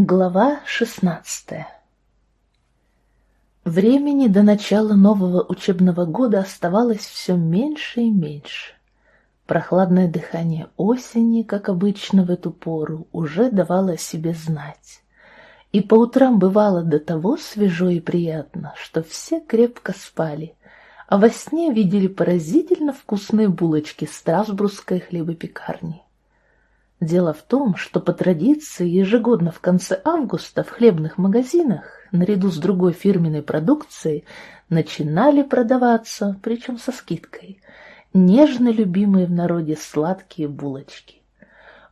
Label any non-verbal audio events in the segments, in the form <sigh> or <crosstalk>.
Глава шестнадцатая Времени до начала нового учебного года оставалось все меньше и меньше. Прохладное дыхание осени, как обычно в эту пору, уже давало о себе знать. И по утрам бывало до того свежо и приятно, что все крепко спали, а во сне видели поразительно вкусные булочки Страсбургской хлебопекарни. Дело в том, что по традиции ежегодно в конце августа в хлебных магазинах, наряду с другой фирменной продукцией, начинали продаваться, причем со скидкой, нежно любимые в народе сладкие булочки.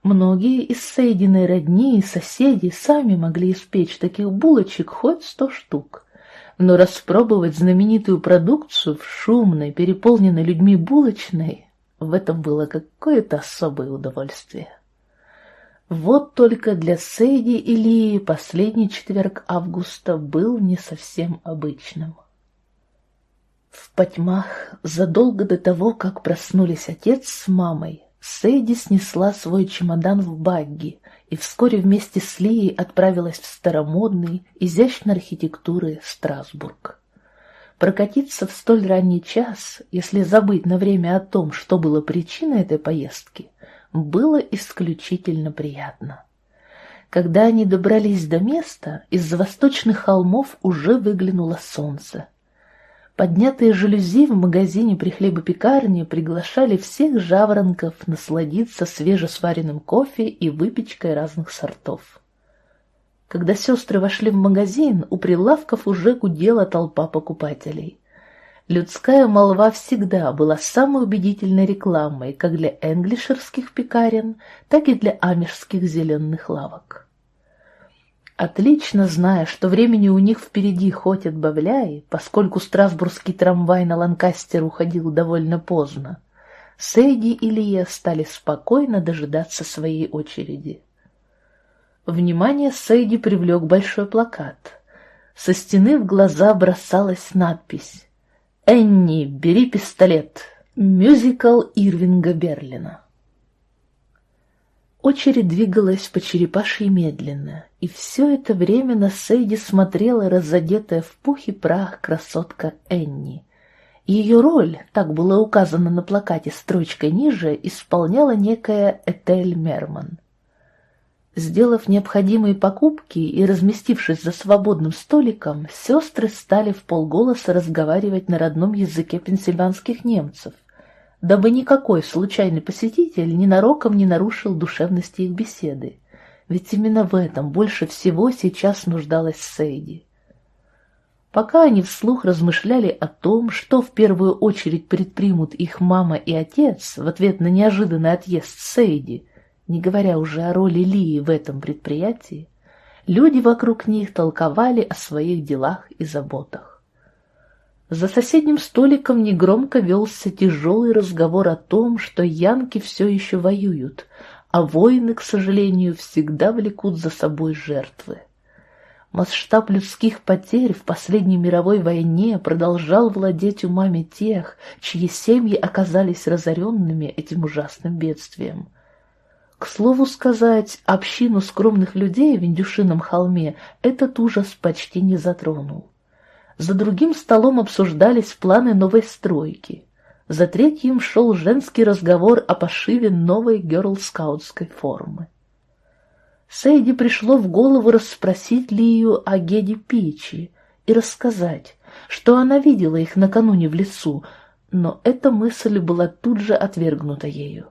Многие из Сейдиной родни и соседей сами могли испечь таких булочек хоть сто штук. Но распробовать знаменитую продукцию в шумной, переполненной людьми булочной, в этом было какое-то особое удовольствие. Вот только для Сейди и Лии последний четверг августа был не совсем обычным. В потьмах, задолго до того, как проснулись отец с мамой, Сейди снесла свой чемодан в багги и вскоре вместе с Лией отправилась в старомодный, изящной архитектуры Страсбург. Прокатиться в столь ранний час, если забыть на время о том, что было причиной этой поездки, было исключительно приятно. Когда они добрались до места, из-за восточных холмов уже выглянуло солнце. Поднятые жалюзи в магазине при хлебопекарне приглашали всех жаворонков насладиться свежесваренным кофе и выпечкой разных сортов. Когда сестры вошли в магазин, у прилавков уже гудела толпа покупателей. Людская молва всегда была самой убедительной рекламой как для энглишерских пекарен, так и для амежских зеленых лавок. Отлично зная, что времени у них впереди хоть отбавляй, поскольку страсбургский трамвай на Ланкастер уходил довольно поздно, Сейди и Лия стали спокойно дожидаться своей очереди. Внимание Сейди привлек большой плакат. Со стены в глаза бросалась надпись Энни, бери пистолет. Мюзикл Ирвинга Берлина. Очередь двигалась по черепашьей медленно, и все это время на Сейди смотрела разодетая в пух и прах красотка Энни. Ее роль, так было указано на плакате строчкой ниже, исполняла некая Этель Мерман. Сделав необходимые покупки и разместившись за свободным столиком, сестры стали в полголоса разговаривать на родном языке пенсильванских немцев, дабы никакой случайный посетитель ненароком не нарушил душевности их беседы, ведь именно в этом больше всего сейчас нуждалась Сейди. Пока они вслух размышляли о том, что в первую очередь предпримут их мама и отец в ответ на неожиданный отъезд Сейди – не говоря уже о роли Лии в этом предприятии, люди вокруг них толковали о своих делах и заботах. За соседним столиком негромко велся тяжелый разговор о том, что янки все еще воюют, а войны, к сожалению, всегда влекут за собой жертвы. Масштаб людских потерь в последней мировой войне продолжал владеть умами тех, чьи семьи оказались разоренными этим ужасным бедствием. К слову сказать, общину скромных людей в Индюшином холме этот ужас почти не затронул. За другим столом обсуждались планы новой стройки. За третьим шел женский разговор о пошиве новой герлскаутской формы. Сейди пришло в голову расспросить Лию о Геде Пичи и рассказать, что она видела их накануне в лесу, но эта мысль была тут же отвергнута ею.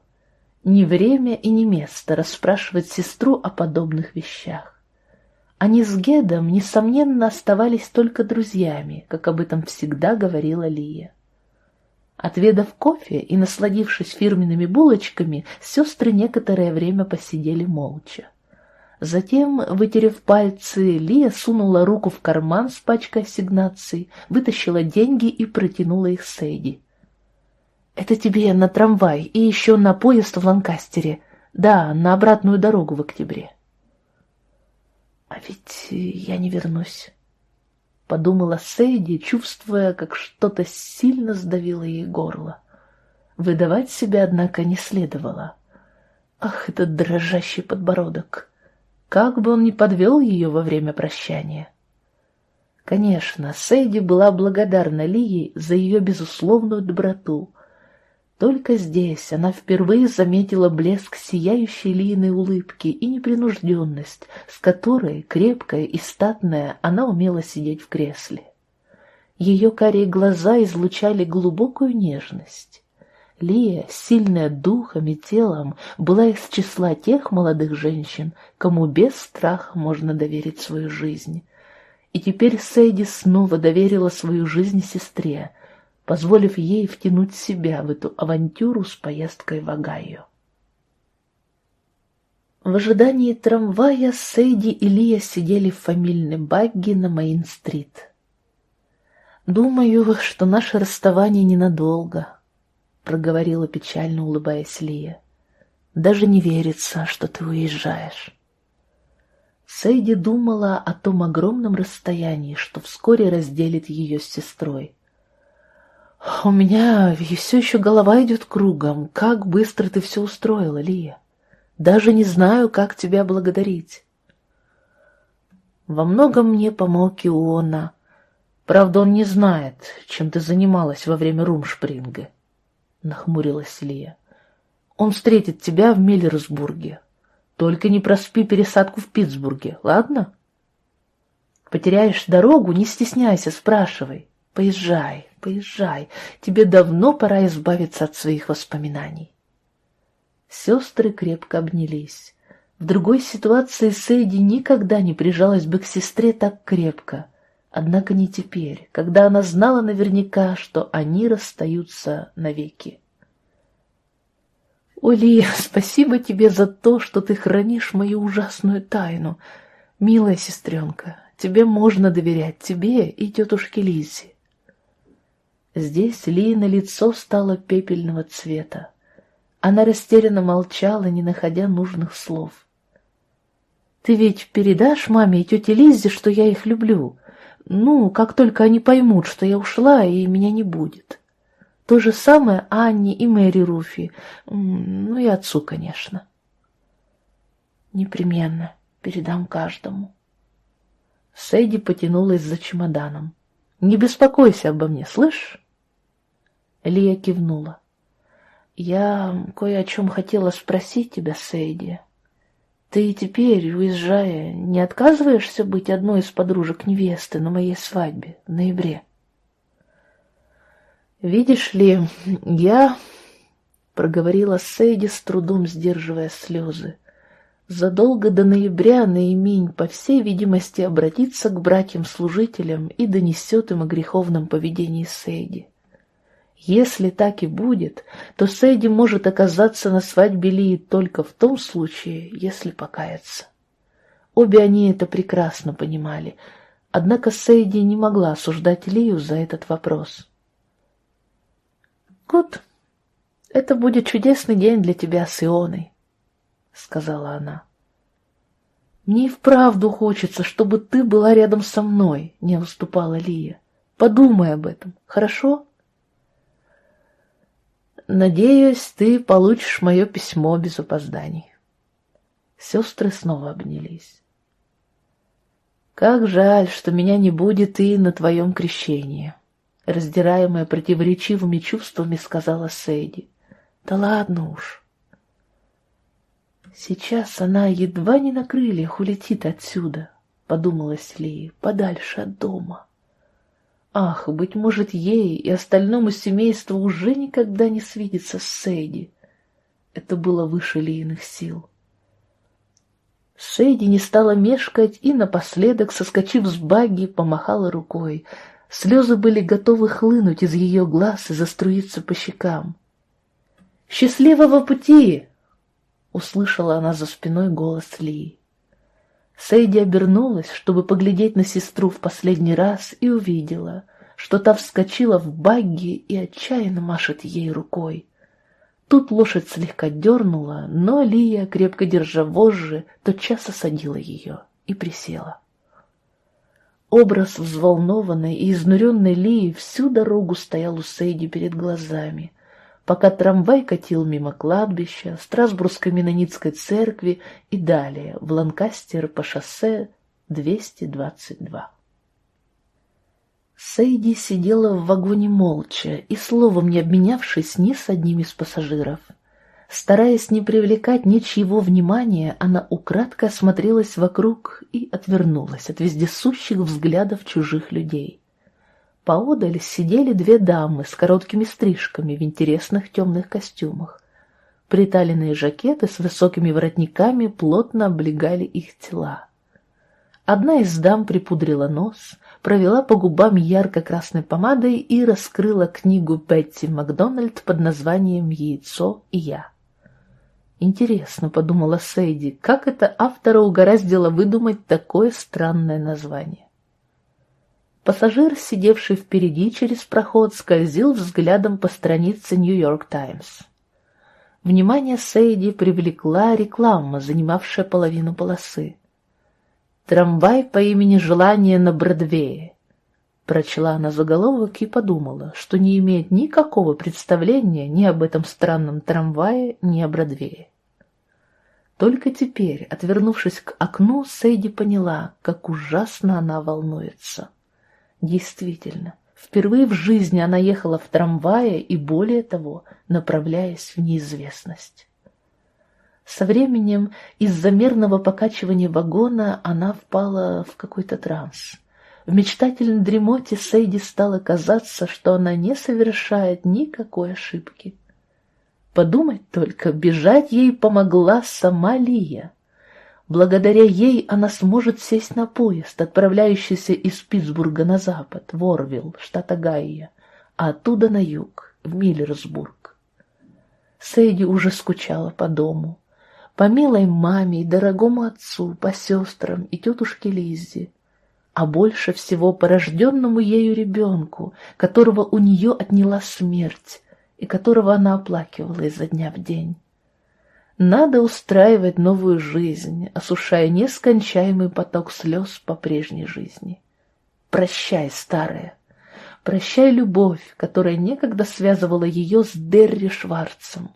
Ни время и ни место расспрашивать сестру о подобных вещах. Они с Гедом, несомненно, оставались только друзьями, как об этом всегда говорила Лия. Отведав кофе и насладившись фирменными булочками, сестры некоторое время посидели молча. Затем, вытерев пальцы, Лия сунула руку в карман с пачкой ассигнаций, вытащила деньги и протянула их Сэйди. Это тебе на трамвай и еще на поезд в Ланкастере. Да, на обратную дорогу в октябре. А ведь я не вернусь, — подумала Сейди, чувствуя, как что-то сильно сдавило ей горло. Выдавать себя, однако, не следовало. Ах, этот дрожащий подбородок! как бы он ни подвел ее во время прощания. Конечно, Сэйди была благодарна Лии за ее безусловную доброту. Только здесь она впервые заметила блеск сияющей Лииной улыбки и непринужденность, с которой, крепкая и статная, она умела сидеть в кресле. Ее карие глаза излучали глубокую нежность. Лия, сильная духом и телом, была из числа тех молодых женщин, кому без страха можно доверить свою жизнь. И теперь Сэйди снова доверила свою жизнь сестре, позволив ей втянуть себя в эту авантюру с поездкой в Огайо. В ожидании трамвая Сэйди и Лия сидели в фамильной багги на Мейн-стрит. «Думаю, что наше расставание ненадолго», проговорила печально улыбаясь Лия. Даже не верится, что ты уезжаешь. Сейди думала о том огромном расстоянии, что вскоре разделит ее с сестрой. «У меня все еще голова идет кругом. Как быстро ты все устроила, Лия. Даже не знаю, как тебя благодарить». «Во многом мне помог Иона. Правда, он не знает, чем ты занималась во время румшпринга нахмурилась Лия. Он встретит тебя в Миллерсбурге. Только не проспи пересадку в Питтсбурге, ладно? Потеряешь дорогу, не стесняйся, спрашивай. Поезжай, поезжай, тебе давно пора избавиться от своих воспоминаний. Сестры крепко обнялись. В другой ситуации Сейди никогда не прижалась бы к сестре так крепко, Однако не теперь, когда она знала наверняка, что они расстаются навеки. «Оли, спасибо тебе за то, что ты хранишь мою ужасную тайну. Милая сестренка, тебе можно доверять, тебе и тетушке Лизе». Здесь Лина лицо стало пепельного цвета. Она растерянно молчала, не находя нужных слов. «Ты ведь передашь маме и тете Лизе, что я их люблю?» Ну, как только они поймут, что я ушла, и меня не будет. То же самое Анне и Мэри Руфи. Ну и отцу, конечно. Непременно передам каждому. Сэйди потянулась за чемоданом. «Не беспокойся обо мне, слышишь?» Лия кивнула. «Я кое о чем хотела спросить тебя, Сэйди. Ты теперь, уезжая, не отказываешься быть одной из подружек невесты на моей свадьбе в ноябре? Видишь ли, я... Проговорила Сейди с трудом сдерживая слезы. Задолго до ноября Наиминь, по всей видимости, обратится к братьям-служителям и донесет им о греховном поведении Сейди. Если так и будет, то Сэйди может оказаться на свадьбе Лии только в том случае, если покаяться. Обе они это прекрасно понимали, однако Сэйди не могла осуждать Лию за этот вопрос. «Гуд, это будет чудесный день для тебя с Ионой», — сказала она. «Мне и вправду хочется, чтобы ты была рядом со мной», — не уступала Лия. «Подумай об этом, хорошо?» Надеюсь, ты получишь мое письмо без опозданий. Сестры снова обнялись. Как жаль, что меня не будет и на твоем крещении. Раздираемая противоречивыми чувствами, сказала Сейди. Да ладно уж. Сейчас она едва не на крыльях улетит отсюда, подумалась Ли, подальше от дома. Ах, быть может, ей и остальному семейству уже никогда не свидится с Сейди. Это было выше Лииных сил. Сейди не стала мешкать и напоследок, соскочив с багги, помахала рукой. Слезы были готовы хлынуть из ее глаз и заструиться по щекам. «Счастливого пути!» — услышала она за спиной голос Лии. Сейди обернулась, чтобы поглядеть на сестру в последний раз, и увидела, что та вскочила в багги и отчаянно машет ей рукой. Тут лошадь слегка дернула, но Лия, крепко держа вожжи, тотчас осадила ее и присела. Образ взволнованной и изнуренной Лии всю дорогу стоял у Сейди перед глазами. Пока трамвай катил мимо кладбища, Страсбургской Менонитской церкви и далее в Ланкастер по шоссе 222. Сейди сидела в вагоне молча и словом не обменявшись ни с одним из пассажиров. Стараясь не привлекать ничьего внимания, она украдко осмотрелась вокруг и отвернулась от вездесущих взглядов чужих людей. Поодаль сидели две дамы с короткими стрижками в интересных темных костюмах. Приталенные жакеты с высокими воротниками плотно облегали их тела. Одна из дам припудрила нос, провела по губам ярко-красной помадой и раскрыла книгу Бетти Макдональд под названием «Яйцо и я». Интересно, подумала Сейди, как это автора угораздило выдумать такое странное название. Пассажир, сидевший впереди через проход, скользил взглядом по странице «Нью-Йорк Таймс». Внимание Сейди привлекла реклама, занимавшая половину полосы. «Трамвай по имени Желание на Бродвее». Прочла она заголовок и подумала, что не имеет никакого представления ни об этом странном трамвае, ни о Бродвее. Только теперь, отвернувшись к окну, Сейди поняла, как ужасно она волнуется. Действительно, впервые в жизни она ехала в трамвае и, более того, направляясь в неизвестность. Со временем из-за мерного покачивания вагона она впала в какой-то транс. В мечтательной дремоте Сейди стало казаться, что она не совершает никакой ошибки. Подумать только, бежать ей помогла сама Лия. Благодаря ей она сможет сесть на поезд, отправляющийся из Питтсбурга на запад, в Орвилл, штат Огайо, а оттуда на юг, в Миллерсбург. Сэйди уже скучала по дому, по милой маме и дорогому отцу, по сестрам и тетушке Лиззи, а больше всего по рожденному ею ребенку, которого у нее отняла смерть и которого она оплакивала изо дня в день. Надо устраивать новую жизнь, осушая нескончаемый поток слез по прежней жизни. Прощай, старая, прощай любовь, которая некогда связывала ее с Дерри Шварцем.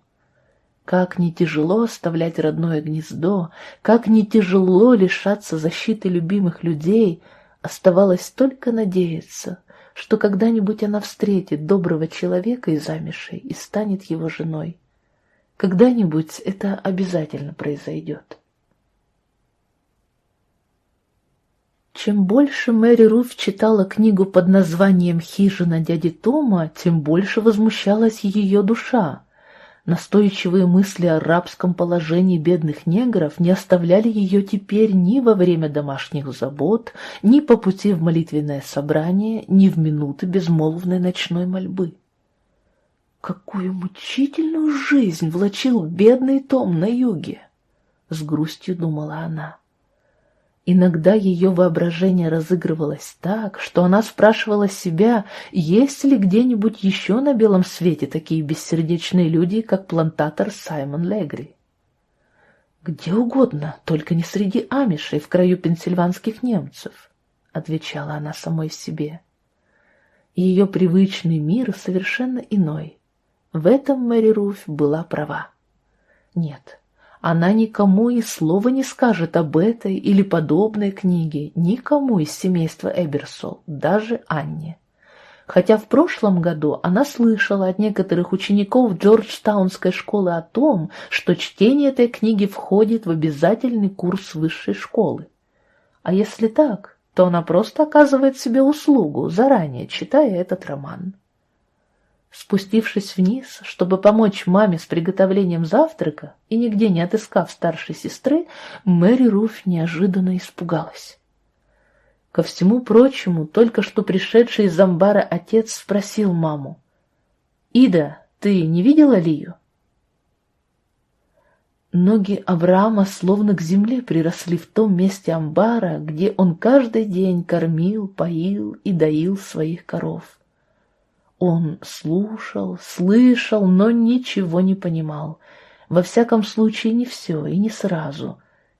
Как не тяжело оставлять родное гнездо, как не тяжело лишаться защиты любимых людей, оставалось только надеяться, что когда-нибудь она встретит доброго человека из Амишей и станет его женой. Когда-нибудь это обязательно произойдет. Чем больше Мэри Руф читала книгу под названием «Хижина дяди Тома», тем больше возмущалась ее душа. Настойчивые мысли о рабском положении бедных негров не оставляли ее теперь ни во время домашних забот, ни по пути в молитвенное собрание, ни в минуты безмолвной ночной мольбы. Какую мучительную жизнь влачил бедный Том на юге! С грустью думала она. Иногда ее воображение разыгрывалось так, что она спрашивала себя, есть ли где-нибудь еще на белом свете такие бессердечные люди, как плантатор Саймон Легри. «Где угодно, только не среди амишей в краю пенсильванских немцев», — отвечала она самой себе. Ее привычный мир совершенно иной. В этом Мэри Руф была права. Нет, она никому и слова не скажет об этой или подобной книге, никому из семейства Эберсол, даже Анне. Хотя в прошлом году она слышала от некоторых учеников Джорджтаунской школы о том, что чтение этой книги входит в обязательный курс высшей школы. А если так, то она просто оказывает себе услугу, заранее читая этот роман. Спустившись вниз, чтобы помочь маме с приготовлением завтрака и нигде не отыскав старшей сестры, Мэри Руф неожиданно испугалась. Ко всему прочему, только что пришедший из амбара отец спросил маму. «Ида, ты не видела Лию?» Ноги Авраама словно к земле приросли в том месте амбара, где он каждый день кормил, поил и доил своих коров. Он слушал, слышал, но ничего не понимал. Во всяком случае, не все и не сразу.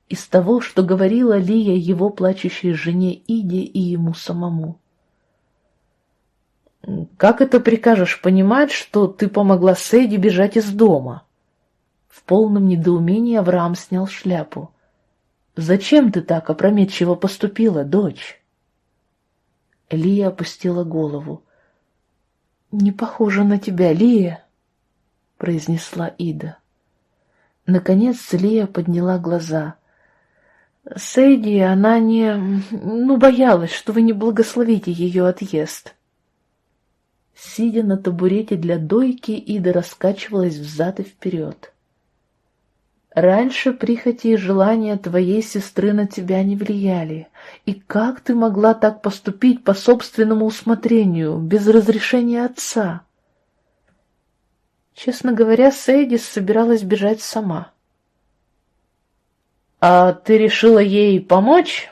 Из того, что говорила Лия его плачущей жене Иде и ему самому. Как это прикажешь понимать, что ты помогла Сэйди бежать из дома? В полном недоумении Авраам снял шляпу. Зачем ты так опрометчиво поступила, дочь? Лия опустила голову. «Не похоже на тебя, Лия», — произнесла Ида. Наконец Лия подняла глаза. «Сэйди, она не... ну, боялась, что вы не благословите ее отъезд». Сидя на табурете для дойки, Ида раскачивалась взад и вперед. Раньше прихоти и желания твоей сестры на тебя не влияли. И как ты могла так поступить по собственному усмотрению, без разрешения отца? Честно говоря, Сейдис собиралась бежать сама. «А ты решила ей помочь?»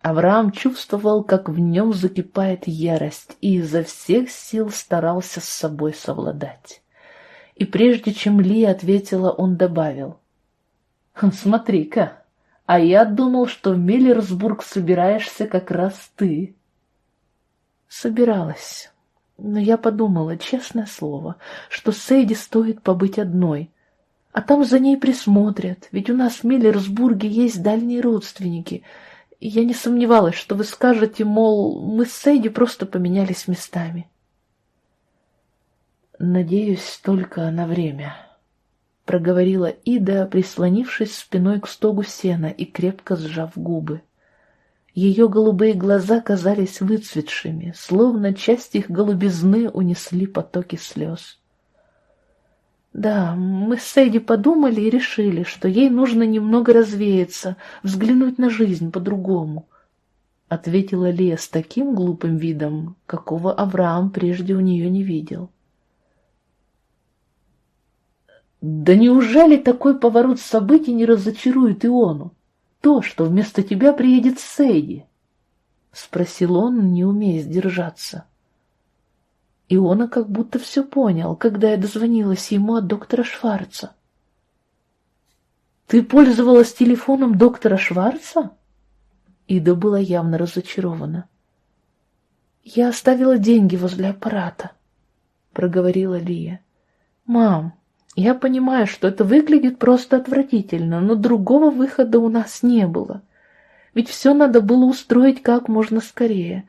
Авраам чувствовал, как в нем закипает ярость, и изо всех сил старался с собой совладать. И прежде чем Ли ответила, он добавил. «Хм, «Смотри-ка, а я думал, что в Миллерсбург собираешься как раз ты». «Собиралась, но я подумала, честное слово, что Сейди стоит побыть одной, а там за ней присмотрят, ведь у нас в Миллерсбурге есть дальние родственники». Я не сомневалась, что вы скажете, мол, мы с Сейди просто поменялись местами. «Надеюсь только на время», — проговорила Ида, прислонившись спиной к стогу сена и крепко сжав губы. Ее голубые глаза казались выцветшими, словно часть их голубизны унесли потоки слез. Да, мы с Сэйди подумали и решили, что ей нужно немного развеяться, взглянуть на жизнь по-другому. Ответила Лия с таким глупым видом, какого Авраам прежде у нее не видел. Да неужели такой поворот событий не разочарует Иону? То, что вместо тебя приедет Сейди? Спросил он, не умея сдержаться. Иона как будто все понял, когда я дозвонилась ему от доктора Шварца. «Ты пользовалась телефоном доктора Шварца?» Ида была явно разочарована. «Я оставила деньги возле аппарата», — проговорила Лия. «Мам, я понимаю, что это выглядит просто отвратительно, но другого выхода у нас не было. Ведь все надо было устроить как можно скорее.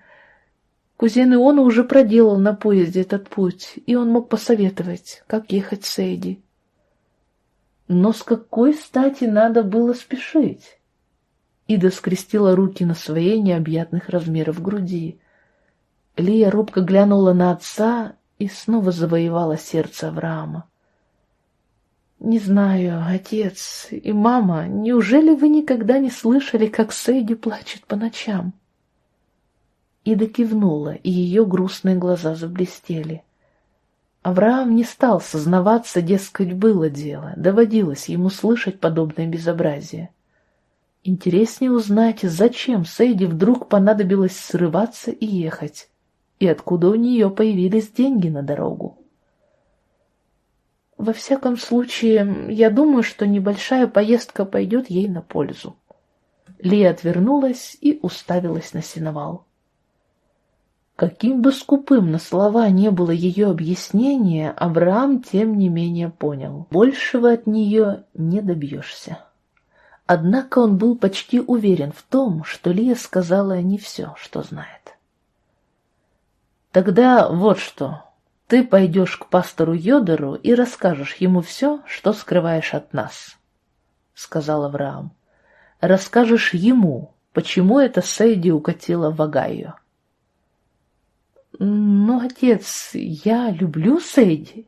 Кузен Иона уже проделал на поезде этот путь, и он мог посоветовать, как ехать с Эйди. Но с какой стати надо было спешить? Ида скрестила руки на своей необъятных размеров груди. Лия робко глянула на отца и снова завоевала сердце Авраама. «Не знаю, отец и мама, неужели вы никогда не слышали, как Сэйди плачет по ночам?» Ида кивнула, и ее грустные глаза заблестели. Авраам не стал сознаваться, дескать, было дело, доводилось ему слышать подобное безобразие. Интереснее узнать, зачем Сэйди вдруг понадобилось срываться и ехать, и откуда у нее появились деньги на дорогу. Во всяком случае, я думаю, что небольшая поездка пойдет ей на пользу. Лия отвернулась и уставилась на сеновал. Каким бы скупым на слова не было ее объяснение, Авраам тем не менее понял. Большего от нее не добьешься. Однако он был почти уверен в том, что Лия сказала не все, что знает. «Тогда вот что», ты пойдешь к пастору Йодору и расскажешь ему все, что скрываешь от нас, — сказал Авраам. Расскажешь ему, почему эта Сейди укатила в Агаю. Но, отец, я люблю Сейди.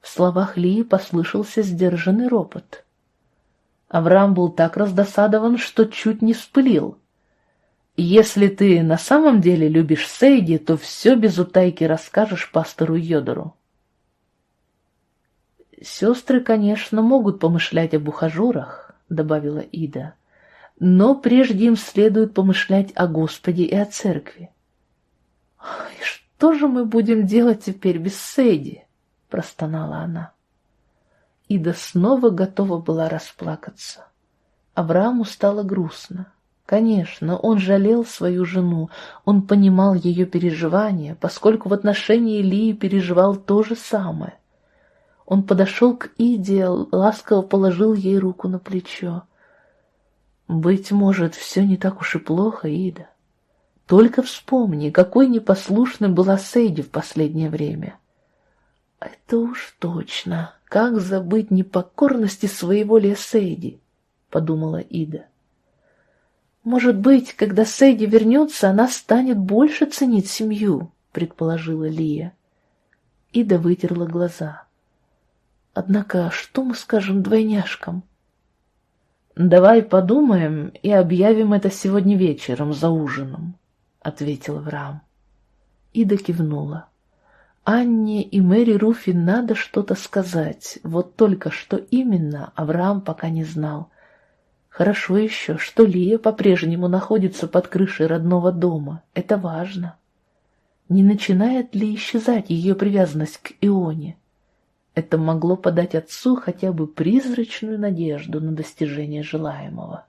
В словах Лии послышался сдержанный ропот. Авраам был так раздосадован, что чуть не вспылил. Если ты на самом деле любишь Сейди, то все без утайки расскажешь пастору Йодору. Сестры, конечно, могут помышлять об ухажерах, добавила Ида, но прежде им следует помышлять о Господе и о церкви. И что же мы будем делать теперь без Сейди? простонала она. Ида снова готова была расплакаться. Аврааму стало грустно. Конечно, он жалел свою жену, он понимал ее переживания, поскольку в отношении Лии переживал то же самое. Он подошел к Иде, ласково положил ей руку на плечо. «Быть может, все не так уж и плохо, Ида. Только вспомни, какой непослушной была Сейди в последнее время». «Это уж точно. Как забыть непокорности своего Сейди?» — подумала Ида. «Может быть, когда Сейди вернется, она станет больше ценить семью», — предположила Лия. Ида вытерла глаза. «Однако что мы скажем двойняшкам?» «Давай подумаем и объявим это сегодня вечером за ужином», — ответил Врам. Ида кивнула. Анне и Мэри Руфи надо что-то сказать, вот только что именно Авраам пока не знал. Хорошо еще, что Лия по-прежнему находится под крышей родного дома. Это важно. Не начинает ли исчезать ее привязанность к Ионе? Это могло подать отцу хотя бы призрачную надежду на достижение желаемого.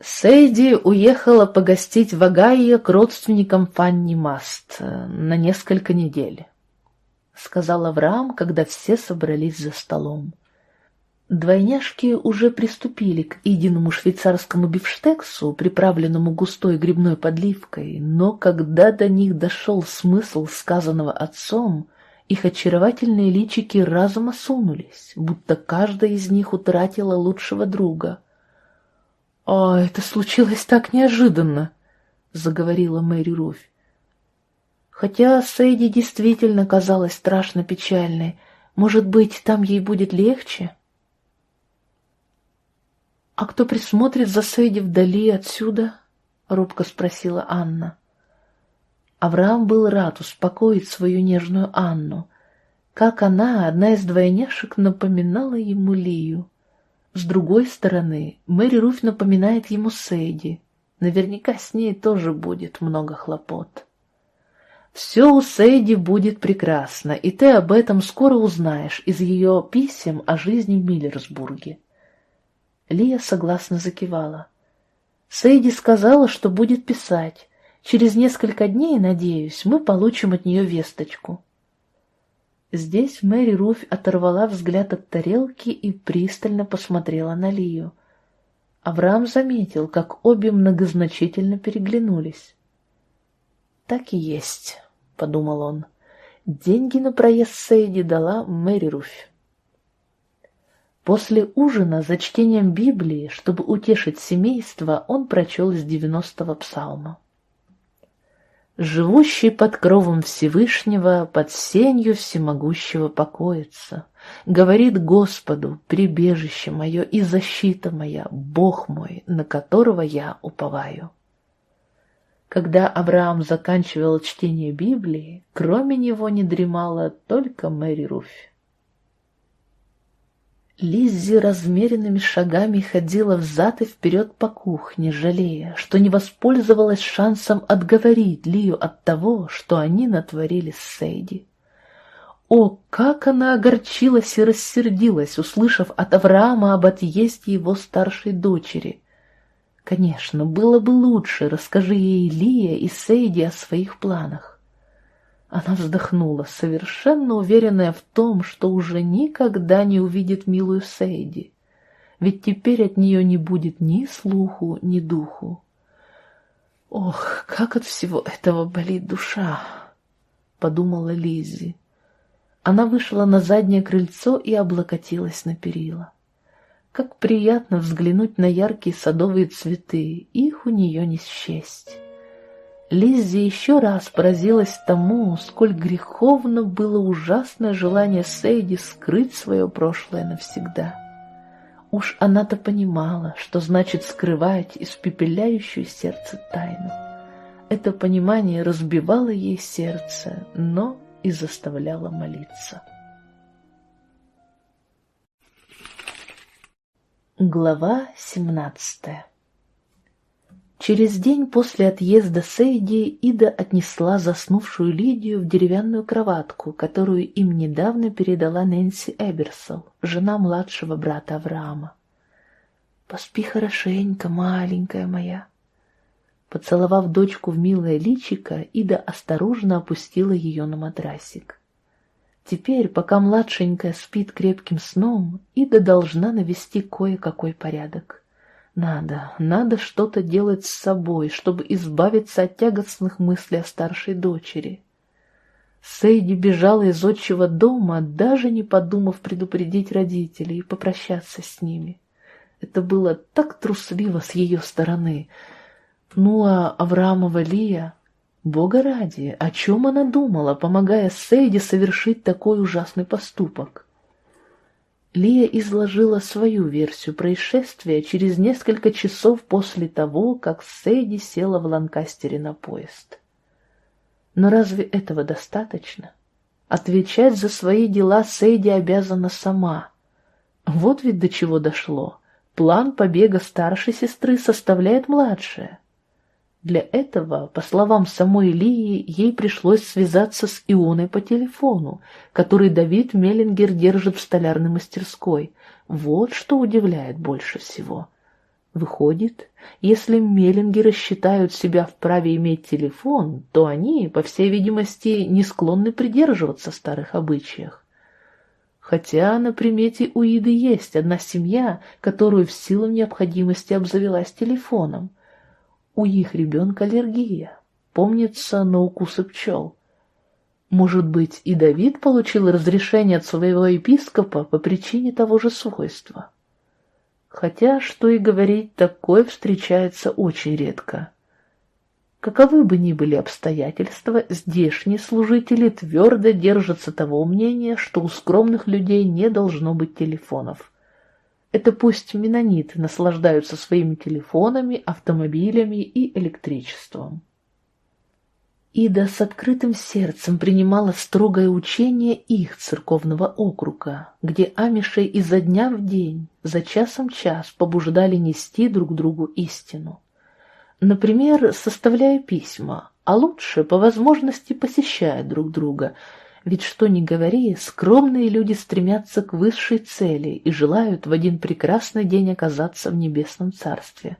Сейди уехала погостить в Агайе к родственникам Фанни Маст на несколько недель, — сказал Авраам, когда все собрались за столом. Двойняшки уже приступили к единому швейцарскому бифштексу, приправленному густой грибной подливкой, но когда до них дошел смысл сказанного отцом, их очаровательные личики разом осунулись, будто каждая из них утратила лучшего друга. «А это случилось так неожиданно», — заговорила Мэри Руфь. Хотя Сэйди действительно казалась страшно печальной, может быть, там ей будет легче? «А кто присмотрит за Сейди вдали отсюда?» — робко спросила Анна. Авраам был рад успокоить свою нежную Анну. Как она, одна из двойняшек, напоминала ему Лию. С другой стороны, Мэри Руфь напоминает ему Сейди. Наверняка с ней тоже будет много хлопот. Все у Сейди будет прекрасно, и ты об этом скоро узнаешь из ее писем о жизни в Миллерсбурге. Лия согласно закивала. Сейди сказала, что будет писать. Через несколько дней, надеюсь, мы получим от нее весточку. Здесь Мэри Руфь оторвала взгляд от тарелки и пристально посмотрела на Лию. Авраам заметил, как обе многозначительно переглянулись. «Так и есть», — подумал он. «Деньги на проезд Сейди дала Мэри Руфь». После ужина за чтением Библии, чтобы утешить семейство, он прочел с девяностого псалма. «Живущий под кровом Всевышнего, под сенью всемогущего покоится, говорит Господу, прибежище мое и защита моя, Бог мой, на которого я уповаю». Когда Авраам заканчивал чтение Библии, кроме него не дремала только Мэри Руфь. Лиззи размеренными шагами ходила взад и вперед по кухне, жалея, что не воспользовалась шансом отговорить Лию от того, что они натворили с Сейди. О, как она огорчилась и рассердилась, услышав от Авраама об отъезде его старшей дочери. Конечно, было бы лучше, расскажи ей Лия и Сейди о своих планах. Она вздохнула, совершенно уверенная в том, что уже никогда не увидит милую Сейди, ведь теперь от нее не будет ни слуху, ни духу. «Ох, как от всего этого болит душа!» — подумала Лиззи. Она вышла на заднее крыльцо и облокотилась на перила. Как приятно взглянуть на яркие садовые цветы, их у нее не счесть. Лиззи еще раз поразилась тому, сколь греховно было ужасное желание Сейди скрыть свое прошлое навсегда. Уж она-то понимала, что значит скрывать испепеляющую сердце тайну. Это понимание разбивало ей сердце, но и заставляло молиться. Глава семнадцатая Через день после отъезда Сейди Ида отнесла заснувшую Лидию в деревянную кроватку, которую им недавно передала Нэнси Эберсол, жена младшего брата Авраама. Поспи хорошенько, маленькая моя. Поцеловав дочку в милое личико, Ида осторожно опустила ее на матрасик. Теперь, пока младшенькая спит крепким сном, Ида должна навести кое-какой порядок. Надо, надо что-то делать с собой, чтобы избавиться от тягостных мыслей о старшей дочери. Сейди бежала из отчего дома, даже не подумав предупредить родителей и попрощаться с ними. Это было так трусливо с ее стороны. Ну а Авраамова Лия... Бога ради, о чем она думала, помогая Сейди совершить такой ужасный поступок? Лия изложила свою версию происшествия через несколько часов после того, как Сейди села в Ланкастере на поезд. Но разве этого достаточно? Отвечать за свои дела Сейди обязана сама. Вот ведь до чего дошло. План побега старшей сестры составляет младшая. Для этого, по словам самой Лии, ей пришлось связаться с Ионой по телефону, который Давид Меллингер держит в столярной мастерской. Вот что удивляет больше всего. Выходит, если Меллингеры считают себя вправе иметь телефон, то они, по всей видимости, не склонны придерживаться старых обычаев. Хотя на примете у Иды есть одна семья, которую в силу необходимости обзавелась телефоном. У их ребенка аллергия, помнится, на укусы пчел. Может быть, и Давид получил разрешение от своего епископа по причине того же свойства. Хотя, что и говорить, такое встречается очень редко. Каковы бы ни были обстоятельства, здешние служители твердо держатся того мнения, что у скромных людей не должно быть телефонов. Это пусть менониты наслаждаются своими телефонами, автомобилями и электричеством. Ида с открытым сердцем принимала строгое учение их церковного округа, где амишей изо дня в день, за часом час побуждали нести друг другу истину. Например, составляя письма, а лучше, по возможности, посещая друг друга. Ведь что ни говори, скромные люди стремятся к высшей цели и желают в один прекрасный день оказаться в небесном царстве.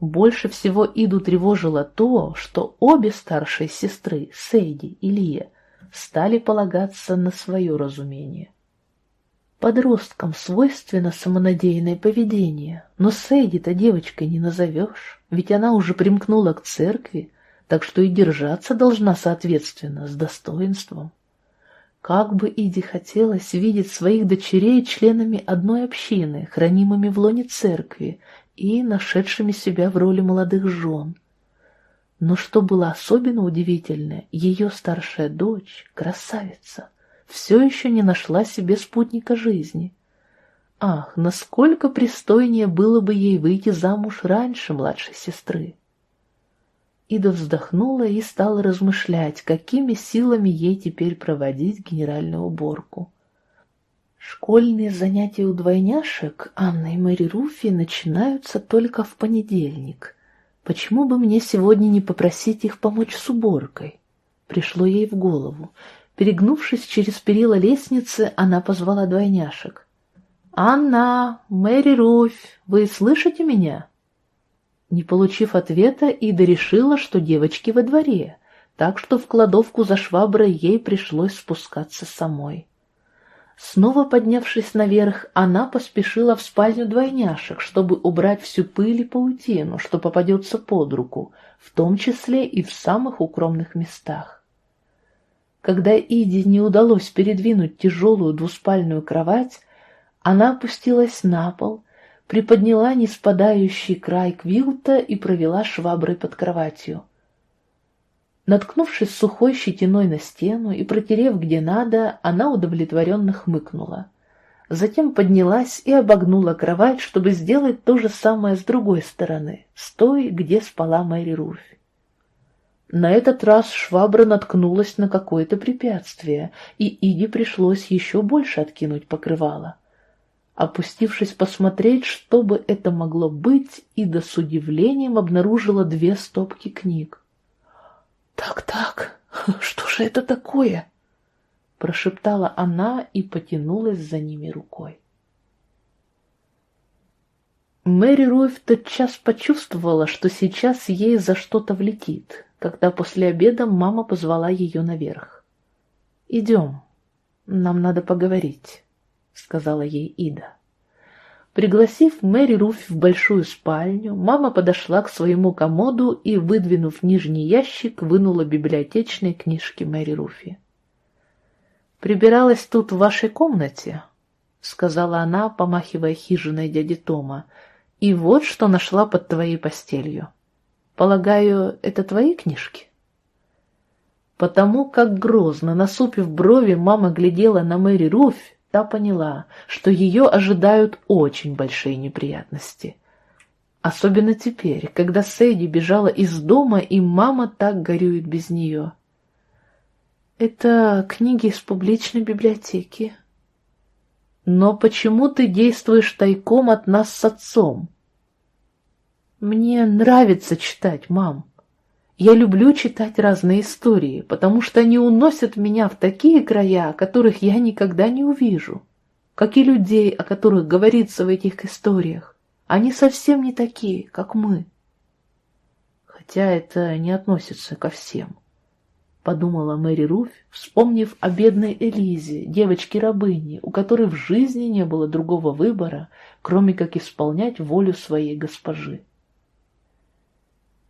Больше всего Иду тревожило то, что обе старшие сестры, Сейди и Лия, стали полагаться на свое разумение. Подросткам свойственно самонадеянное поведение, но Сейди-то девочкой не назовешь, ведь она уже примкнула к церкви, так что и держаться должна соответственно, с достоинством. Как бы Иди хотелось видеть своих дочерей членами одной общины, хранимыми в лоне церкви и нашедшими себя в роли молодых жен. Но что было особенно удивительное, ее старшая дочь, красавица, все еще не нашла себе спутника жизни. Ах, насколько пристойнее было бы ей выйти замуж раньше младшей сестры. Ида вздохнула и стала размышлять, какими силами ей теперь проводить генеральную уборку. Школьные занятия у двойняшек Анны и Мэри Руфи начинаются только в понедельник. Почему бы мне сегодня не попросить их помочь с уборкой? Пришло ей в голову. Перегнувшись через перила лестницы, она позвала двойняшек. «Анна, Мэри Руфь, вы слышите меня?» Не получив ответа, Ида решила, что девочки во дворе, так что в кладовку за шваброй ей пришлось спускаться самой. Снова поднявшись наверх, она поспешила в спальню двойняшек, чтобы убрать всю пыль и паутину, что попадется под руку, в том числе и в самых укромных местах. Когда Иде не удалось передвинуть тяжелую двуспальную кровать, она опустилась на пол, приподняла неспадающий край квилта и провела шваброй под кроватью. Наткнувшись сухой щетиной на стену и протерев где надо, она удовлетворенно хмыкнула. Затем поднялась и обогнула кровать, чтобы сделать то же самое с другой стороны, с той, где спала Мэри Руфь. На этот раз швабра наткнулась на какое-то препятствие, и Иде пришлось еще больше откинуть покрывало. Опустившись посмотреть, что бы это могло быть, Ида с удивлением обнаружила две стопки книг. «Так-так, <laughs> что же это такое?» Прошептала она и потянулась за ними рукой. Мэри Руф тотчас почувствовала, что сейчас ей за что-то влетит, когда после обеда мама позвала ее наверх. «Идем, нам надо поговорить», — сказала ей Ида. Пригласив Мэри Руф в большую спальню, мама подошла к своему комоду и, выдвинув нижний ящик, вынула библиотечные книжки Мэри Руфи. «Прибиралась тут в вашей комнате», — сказала она, помахивая хижиной дяди Тома, — «и вот что нашла под твоей постелью. Полагаю, это твои книжки?» Потому как грозно, насупив брови, мама глядела на Мэри Руфь, та поняла, что ее ожидают очень большие неприятности. Особенно теперь, когда Сэйди бежала из дома, и мама так горюет без нее. «Это книги из публичной библиотеки», но почему ты действуешь тайком от нас с отцом? Мне нравится читать, мам. Я люблю читать разные истории, потому что они уносят меня в такие края, которых я никогда не увижу. Как и людей, о которых говорится в этих историях. Они совсем не такие, как мы. Хотя это не относится ко всем подумала Мэри Руфь, вспомнив о бедной Элизе, девочке-рабыне, у которой в жизни не было другого выбора, кроме как исполнять волю своей госпожи.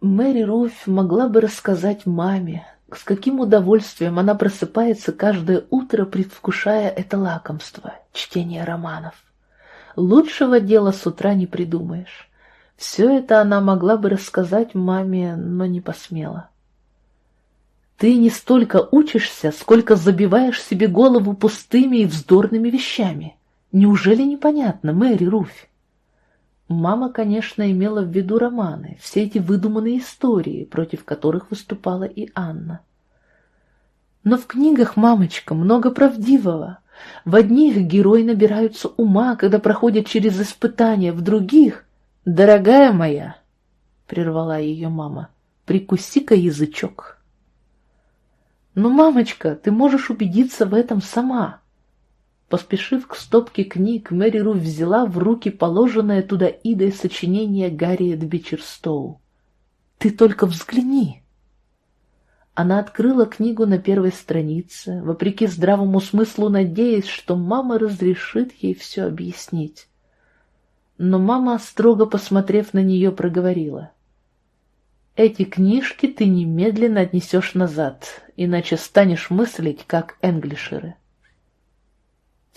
Мэри Руфь могла бы рассказать маме, с каким удовольствием она просыпается каждое утро, предвкушая это лакомство, чтение романов. Лучшего дела с утра не придумаешь. Все это она могла бы рассказать маме, но не посмела. Ты не столько учишься, сколько забиваешь себе голову пустыми и вздорными вещами. Неужели непонятно, Мэри Руфь? Мама, конечно, имела в виду романы, все эти выдуманные истории, против которых выступала и Анна. Но в книгах, мамочка, много правдивого. В одних герои набираются ума, когда проходят через испытания, в других... «Дорогая моя!» — прервала ее мама. «Прикуси-ка язычок!» «Ну, мамочка, ты можешь убедиться в этом сама». Поспешив к стопке книг, Мэри Ру взяла в руки положенное туда Идой сочинение Гарриет Бичерстоу. «Ты только взгляни!» Она открыла книгу на первой странице, вопреки здравому смыслу надеясь, что мама разрешит ей все объяснить. Но мама, строго посмотрев на нее, проговорила. Эти книжки ты немедленно отнесешь назад, иначе станешь мыслить, как энглишеры.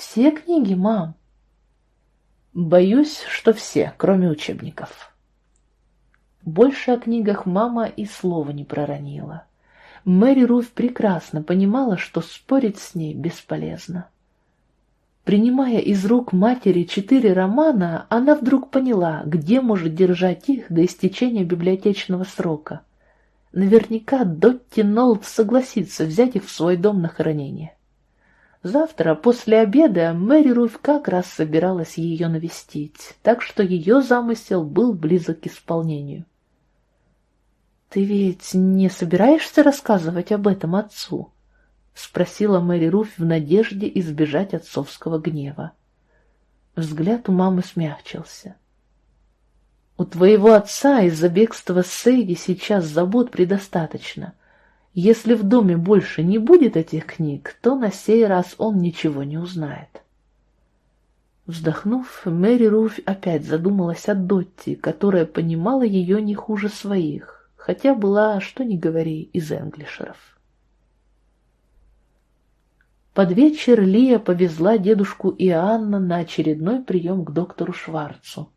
Все книги, мам? Боюсь, что все, кроме учебников. Больше о книгах мама и слова не проронила. Мэри Руф прекрасно понимала, что спорить с ней бесполезно. Принимая из рук матери четыре романа, она вдруг поняла, где может держать их до истечения библиотечного срока. Наверняка Дотти Нолт согласится взять их в свой дом на хранение. Завтра, после обеда, Мэри Руф как раз собиралась ее навестить, так что ее замысел был близок к исполнению. «Ты ведь не собираешься рассказывать об этом отцу?» — спросила Мэри Руф в надежде избежать отцовского гнева. Взгляд у мамы смягчился. «У твоего отца из-за бегства Сейди сейчас забот предостаточно. Если в доме больше не будет этих книг, то на сей раз он ничего не узнает». Вздохнув, Мэри Руф опять задумалась о Дотти, которая понимала ее не хуже своих, хотя была, что ни говори, из энглишеров. Под вечер Лия повезла дедушку Иоанна на очередной прием к доктору Шварцу.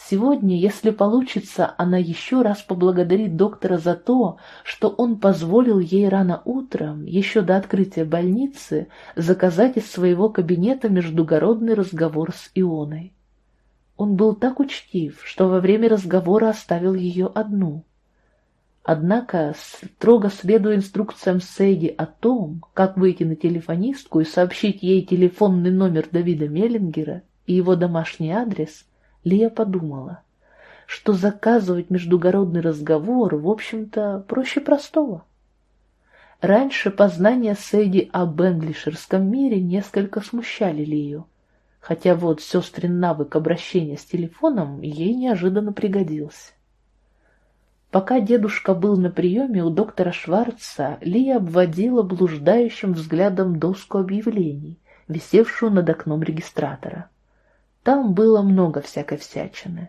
Сегодня, если получится, она еще раз поблагодарит доктора за то, что он позволил ей рано утром, еще до открытия больницы, заказать из своего кабинета междугородный разговор с Ионой. Он был так учтив, что во время разговора оставил ее одну. Однако, строго следуя инструкциям Сэйди о том, как выйти на телефонистку и сообщить ей телефонный номер Давида Меллингера и его домашний адрес, Лия подумала, что заказывать междугородный разговор, в общем-то, проще простого. Раньше познания Сэйди об энглишерском мире несколько смущали Лию, хотя вот сестрин навык обращения с телефоном ей неожиданно пригодился. Пока дедушка был на приеме у доктора Шварца, Лия обводила блуждающим взглядом доску объявлений, висевшую над окном регистратора. Там было много всякой всячины.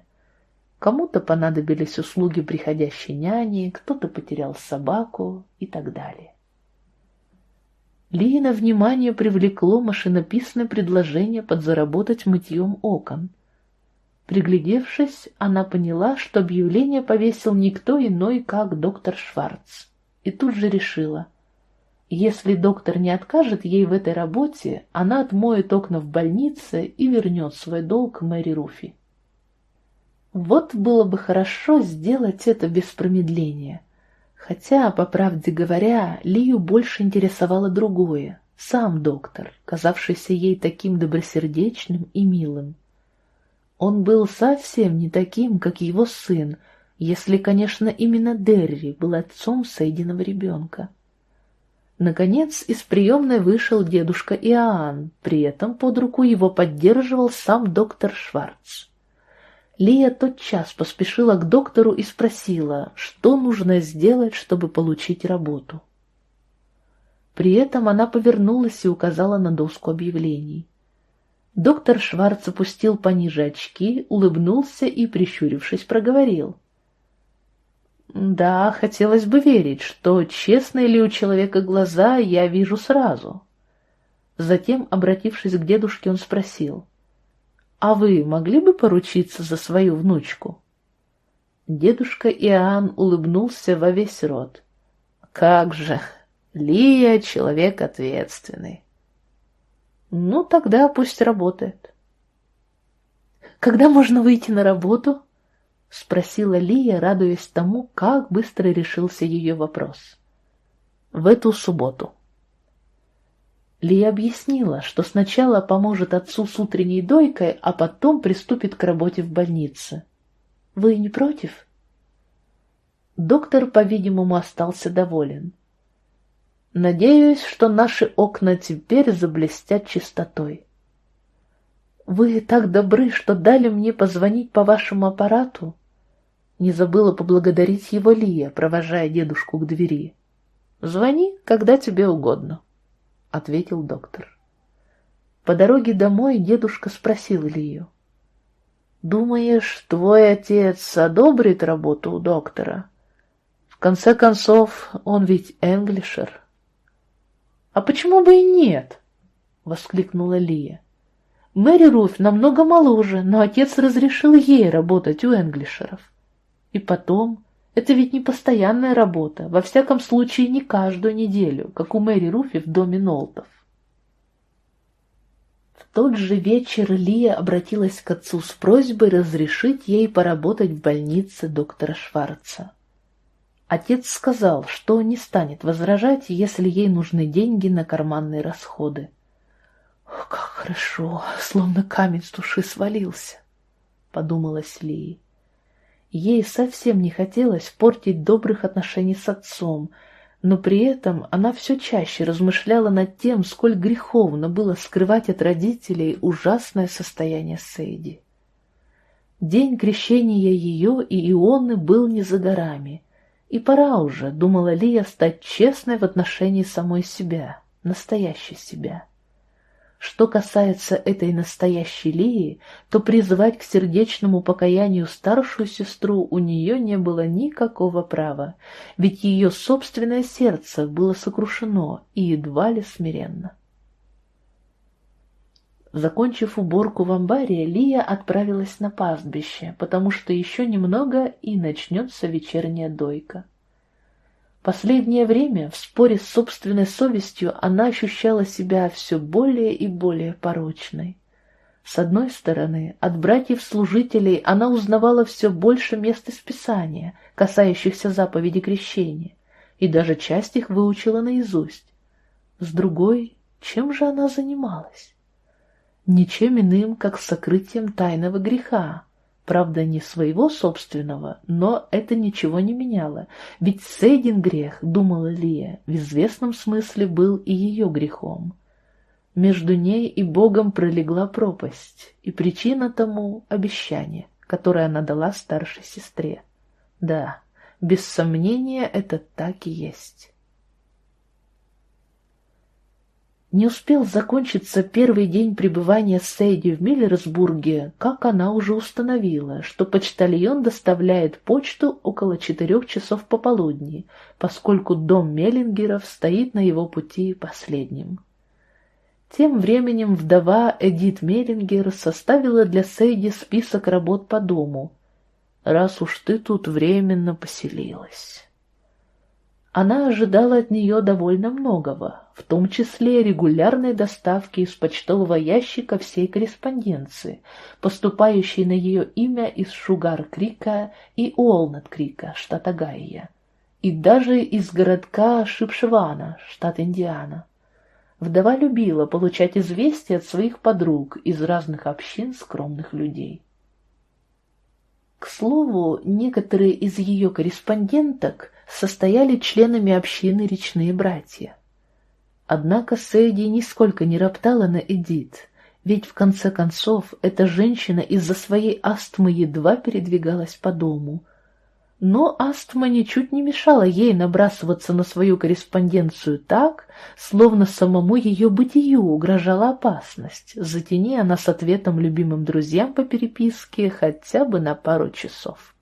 Кому-то понадобились услуги приходящей няни, кто-то потерял собаку и так далее. Лина внимание привлекло машинописное предложение подзаработать мытьем окон. Приглядевшись, она поняла, что объявление повесил никто иной, как доктор Шварц, и тут же решила, если доктор не откажет ей в этой работе, она отмоет окна в больнице и вернет свой долг Мэри Руфи. Вот было бы хорошо сделать это без промедления — Хотя, по правде говоря, Лию больше интересовало другое, сам доктор, казавшийся ей таким добросердечным и милым. Он был совсем не таким, как его сын, если, конечно, именно Дерри был отцом соединенного ребенка. Наконец, из приемной вышел дедушка Иоанн, при этом под руку его поддерживал сам доктор Шварц. Лия тотчас поспешила к доктору и спросила, что нужно сделать, чтобы получить работу. При этом она повернулась и указала на доску объявлений. Доктор Шварц опустил пониже очки, улыбнулся и, прищурившись, проговорил. «Да, хотелось бы верить, что честные ли у человека глаза, я вижу сразу». Затем, обратившись к дедушке, он спросил. «А вы могли бы поручиться за свою внучку?» Дедушка Иоанн улыбнулся во весь рот. «Как же! Лия — человек ответственный!» «Ну, тогда пусть работает». «Когда можно выйти на работу?» — спросила Лия, радуясь тому, как быстро решился ее вопрос. «В эту субботу». Лия объяснила, что сначала поможет отцу с утренней дойкой, а потом приступит к работе в больнице. «Вы не против?» Доктор, по-видимому, остался доволен. «Надеюсь, что наши окна теперь заблестят чистотой». «Вы так добры, что дали мне позвонить по вашему аппарату?» Не забыла поблагодарить его Лия, провожая дедушку к двери. «Звони, когда тебе угодно». — ответил доктор. По дороге домой дедушка спросил Илью. «Думаешь, твой отец одобрит работу у доктора? В конце концов, он ведь энглишер». «А почему бы и нет?» — воскликнула Лия. «Мэри Руф намного моложе, но отец разрешил ей работать у энглишеров. И потом, это ведь не постоянная работа, во всяком случае не каждую неделю, как у Мэри Руфи в доме Нолтов. В тот же вечер Лия обратилась к отцу с просьбой разрешить ей поработать в больнице доктора Шварца. Отец сказал, что не станет возражать, если ей нужны деньги на карманные расходы. «Как хорошо, словно камень с души свалился», — подумалась Лия. Ей совсем не хотелось портить добрых отношений с отцом, но при этом она все чаще размышляла над тем, сколь греховно было скрывать от родителей ужасное состояние Сейди. День крещения ее и Ионы был не за горами, и пора уже, думала Лия, стать честной в отношении самой себя, настоящей себя. Что касается этой настоящей Лии, то призывать к сердечному покаянию старшую сестру у нее не было никакого права, ведь ее собственное сердце было сокрушено и едва ли смиренно. Закончив уборку в амбаре, Лия отправилась на пастбище, потому что еще немного и начнется вечерняя дойка. Последнее время в споре с собственной совестью она ощущала себя все более и более порочной. С одной стороны, от братьев-служителей она узнавала все больше мест из Писания, касающихся заповеди крещения, и даже часть их выучила наизусть. С другой, чем же она занималась? Ничем иным, как сокрытием тайного греха, Правда, не своего собственного, но это ничего не меняло, ведь Сейдин грех, думала Лия, в известном смысле был и ее грехом. Между ней и Богом пролегла пропасть, и причина тому — обещание, которое она дала старшей сестре. Да, без сомнения, это так и есть. Не успел закончиться первый день пребывания Сейди в Миллерсбурге, как она уже установила, что почтальон доставляет почту около четырех часов пополудни, поскольку дом Меллингеров стоит на его пути последним. Тем временем вдова Эдит Меллингер составила для Сейди список работ по дому, раз уж ты тут временно поселилась. Она ожидала от нее довольно многого, в том числе регулярной доставки из почтового ящика всей корреспонденции, поступающей на ее имя из Шугар-Крика и Уолнет-Крика, штат Огайо, и даже из городка Шипшевана, штат Индиана. Вдова любила получать известия от своих подруг из разных общин скромных людей. К слову, некоторые из ее корреспонденток состояли членами общины «Речные братья». Однако Сэйди нисколько не роптала на Эдит, ведь в конце концов эта женщина из-за своей астмы едва передвигалась по дому, но астма ничуть не мешала ей набрасываться на свою корреспонденцию так, словно самому ее бытию угрожала опасность, затяни она с ответом любимым друзьям по переписке хотя бы на пару часов.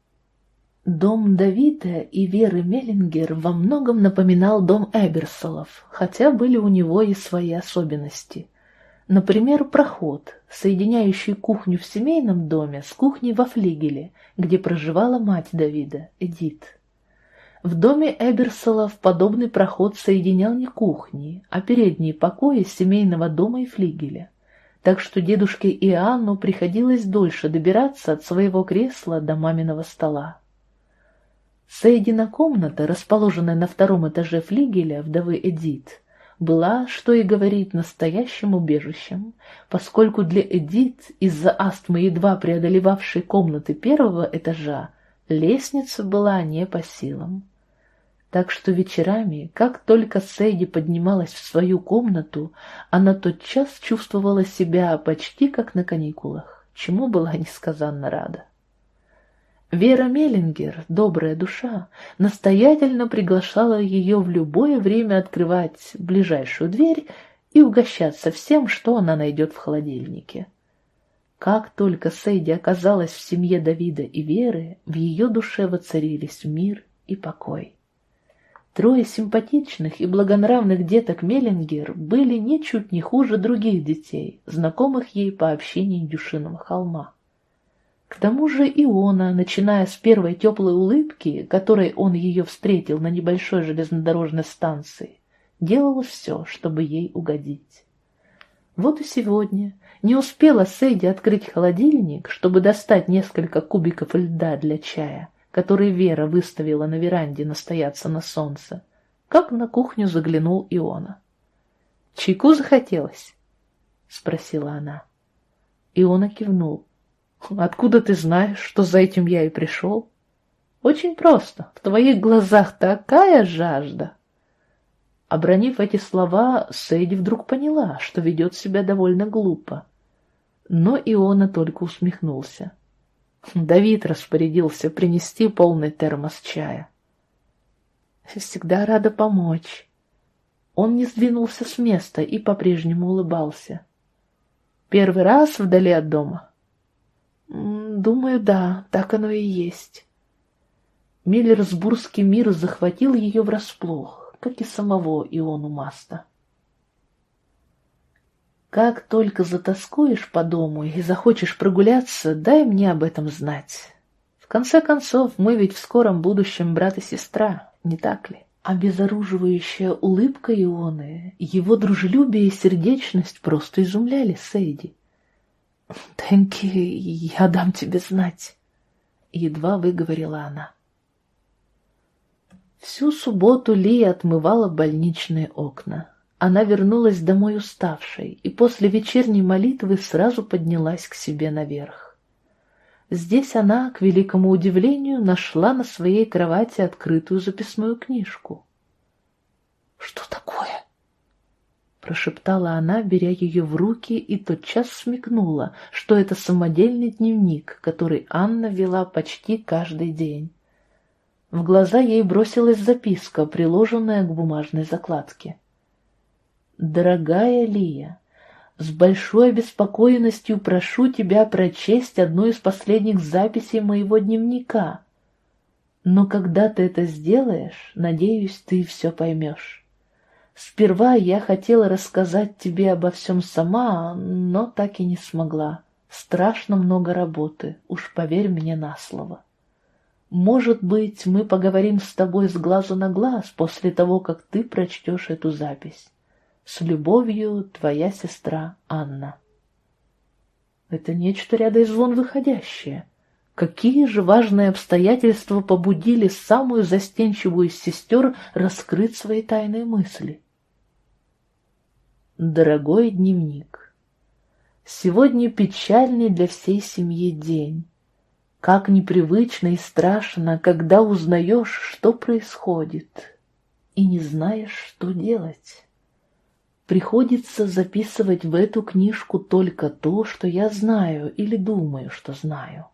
Дом Давида и Веры Меллингер во многом напоминал дом Эберсолов, хотя были у него и свои особенности. Например, проход, соединяющий кухню в семейном доме с кухней во флигеле, где проживала мать Давида, Эдит. В доме Эберсолов подобный проход соединял не кухни, а передние покои семейного дома и флигеля. Так что дедушке Иоанну приходилось дольше добираться от своего кресла до маминого стола. Сейдина комната, расположенная на втором этаже флигеля вдовы Эдит, была, что и говорить, настоящим убежищем, поскольку для Эдит из-за астмы, едва преодолевавшей комнаты первого этажа, лестница была не по силам. Так что вечерами, как только Сэйди поднималась в свою комнату, она тотчас чувствовала себя почти как на каникулах, чему была несказанно рада. Вера Меллингер, добрая душа, настоятельно приглашала ее в любое время открывать ближайшую дверь и угощаться всем, что она найдет в холодильнике. Как только Сейди оказалась в семье Давида и Веры, в ее душе воцарились мир и покой. Трое симпатичных и благонравных деток Меллингер были ничуть не хуже других детей, знакомых ей по общению Дюшиного холма. К тому же Иона, начиная с первой теплой улыбки, которой он ее встретил на небольшой железнодорожной станции, делал все, чтобы ей угодить. Вот и сегодня не успела Сэйди открыть холодильник, чтобы достать несколько кубиков льда для чая, который Вера выставила на веранде настояться на солнце, как на кухню заглянул Иона. «Чайку захотелось?» — спросила она. Иона кивнул. Откуда ты знаешь, что за этим я и пришел? Очень просто. В твоих глазах такая жажда. Обронив эти слова, Сэйди вдруг поняла, что ведет себя довольно глупо. Но Иона только усмехнулся. Давид распорядился принести полный термос чая. «Всегда рада помочь». Он не сдвинулся с места и по-прежнему улыбался. «Первый раз вдали от дома?» Думаю, да, так оно и есть. Миллерсбургский мир захватил ее врасплох, как и самого Иону Маста. Как только затаскуешь по дому и захочешь прогуляться, дай мне об этом знать. В конце концов, мы ведь в скором будущем брат и сестра, не так ли? Обезоруживающая улыбка Ионы, его дружелюбие и сердечность просто изумляли Сейди. «Тенки, я дам тебе знать», — едва выговорила она. Всю субботу Лия отмывала больничные окна. Она вернулась домой уставшей и после вечерней молитвы сразу поднялась к себе наверх. Здесь она, к великому удивлению, нашла на своей кровати открытую записную книжку. «Что такое?» Прошептала она, беря ее в руки, и тотчас смекнула, что это самодельный дневник, который Анна вела почти каждый день. В глаза ей бросилась записка, приложенная к бумажной закладке. «Дорогая Лия, с большой обеспокоенностью прошу тебя прочесть одну из последних записей моего дневника. Но когда ты это сделаешь, надеюсь, ты все поймешь». Сперва я хотела рассказать тебе обо всем сама, но так и не смогла. Страшно много работы, уж поверь мне на слово. Может быть, мы поговорим с тобой с глазу на глаз после того, как ты прочтешь эту запись. С любовью, твоя сестра Анна. Это нечто ряда из вон выходящее. Какие же важные обстоятельства побудили самую застенчивую из сестер раскрыть свои тайные мысли? Дорогой дневник, сегодня печальный для всей семьи день. Как непривычно и страшно, когда узнаешь, что происходит, и не знаешь, что делать. Приходится записывать в эту книжку только то, что я знаю или думаю, что знаю.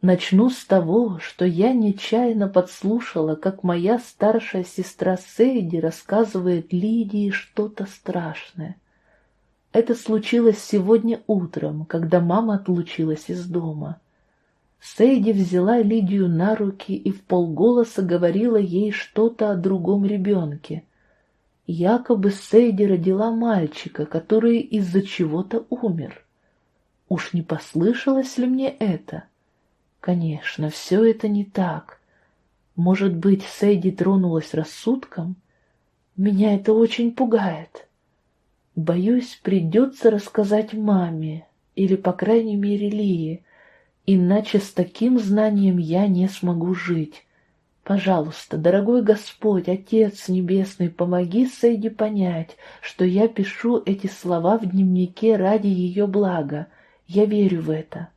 Начну с того, что я нечаянно подслушала, как моя старшая сестра Сейди рассказывает Лидии что-то страшное. Это случилось сегодня утром, когда мама отлучилась из дома. Сейди взяла Лидию на руки и в полголоса говорила ей что-то о другом ребенке. Якобы Сейди родила мальчика, который из-за чего-то умер. Уж не послышалось ли мне это? — Конечно, все это не так. Может быть, Сэйди тронулась рассудком? Меня это очень пугает. Боюсь, придется рассказать маме, или, по крайней мере, Лии, иначе с таким знанием я не смогу жить. Пожалуйста, дорогой Господь, Отец Небесный, помоги Сэйди понять, что я пишу эти слова в дневнике ради ее блага. Я верю в это.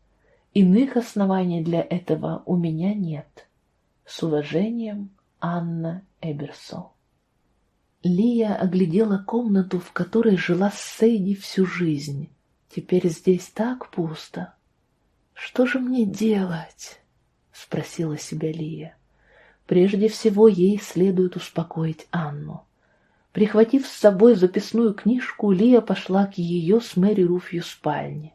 Иных оснований для этого у меня нет. С уважением, Анна Эберсол. Лия оглядела комнату, в которой жила Сейди всю жизнь. Теперь здесь так пусто. Что же мне делать? Спросила себя Лия. Прежде всего ей следует успокоить Анну. Прихватив с собой записную книжку, Лия пошла к ее с Мэри Руфью спальне.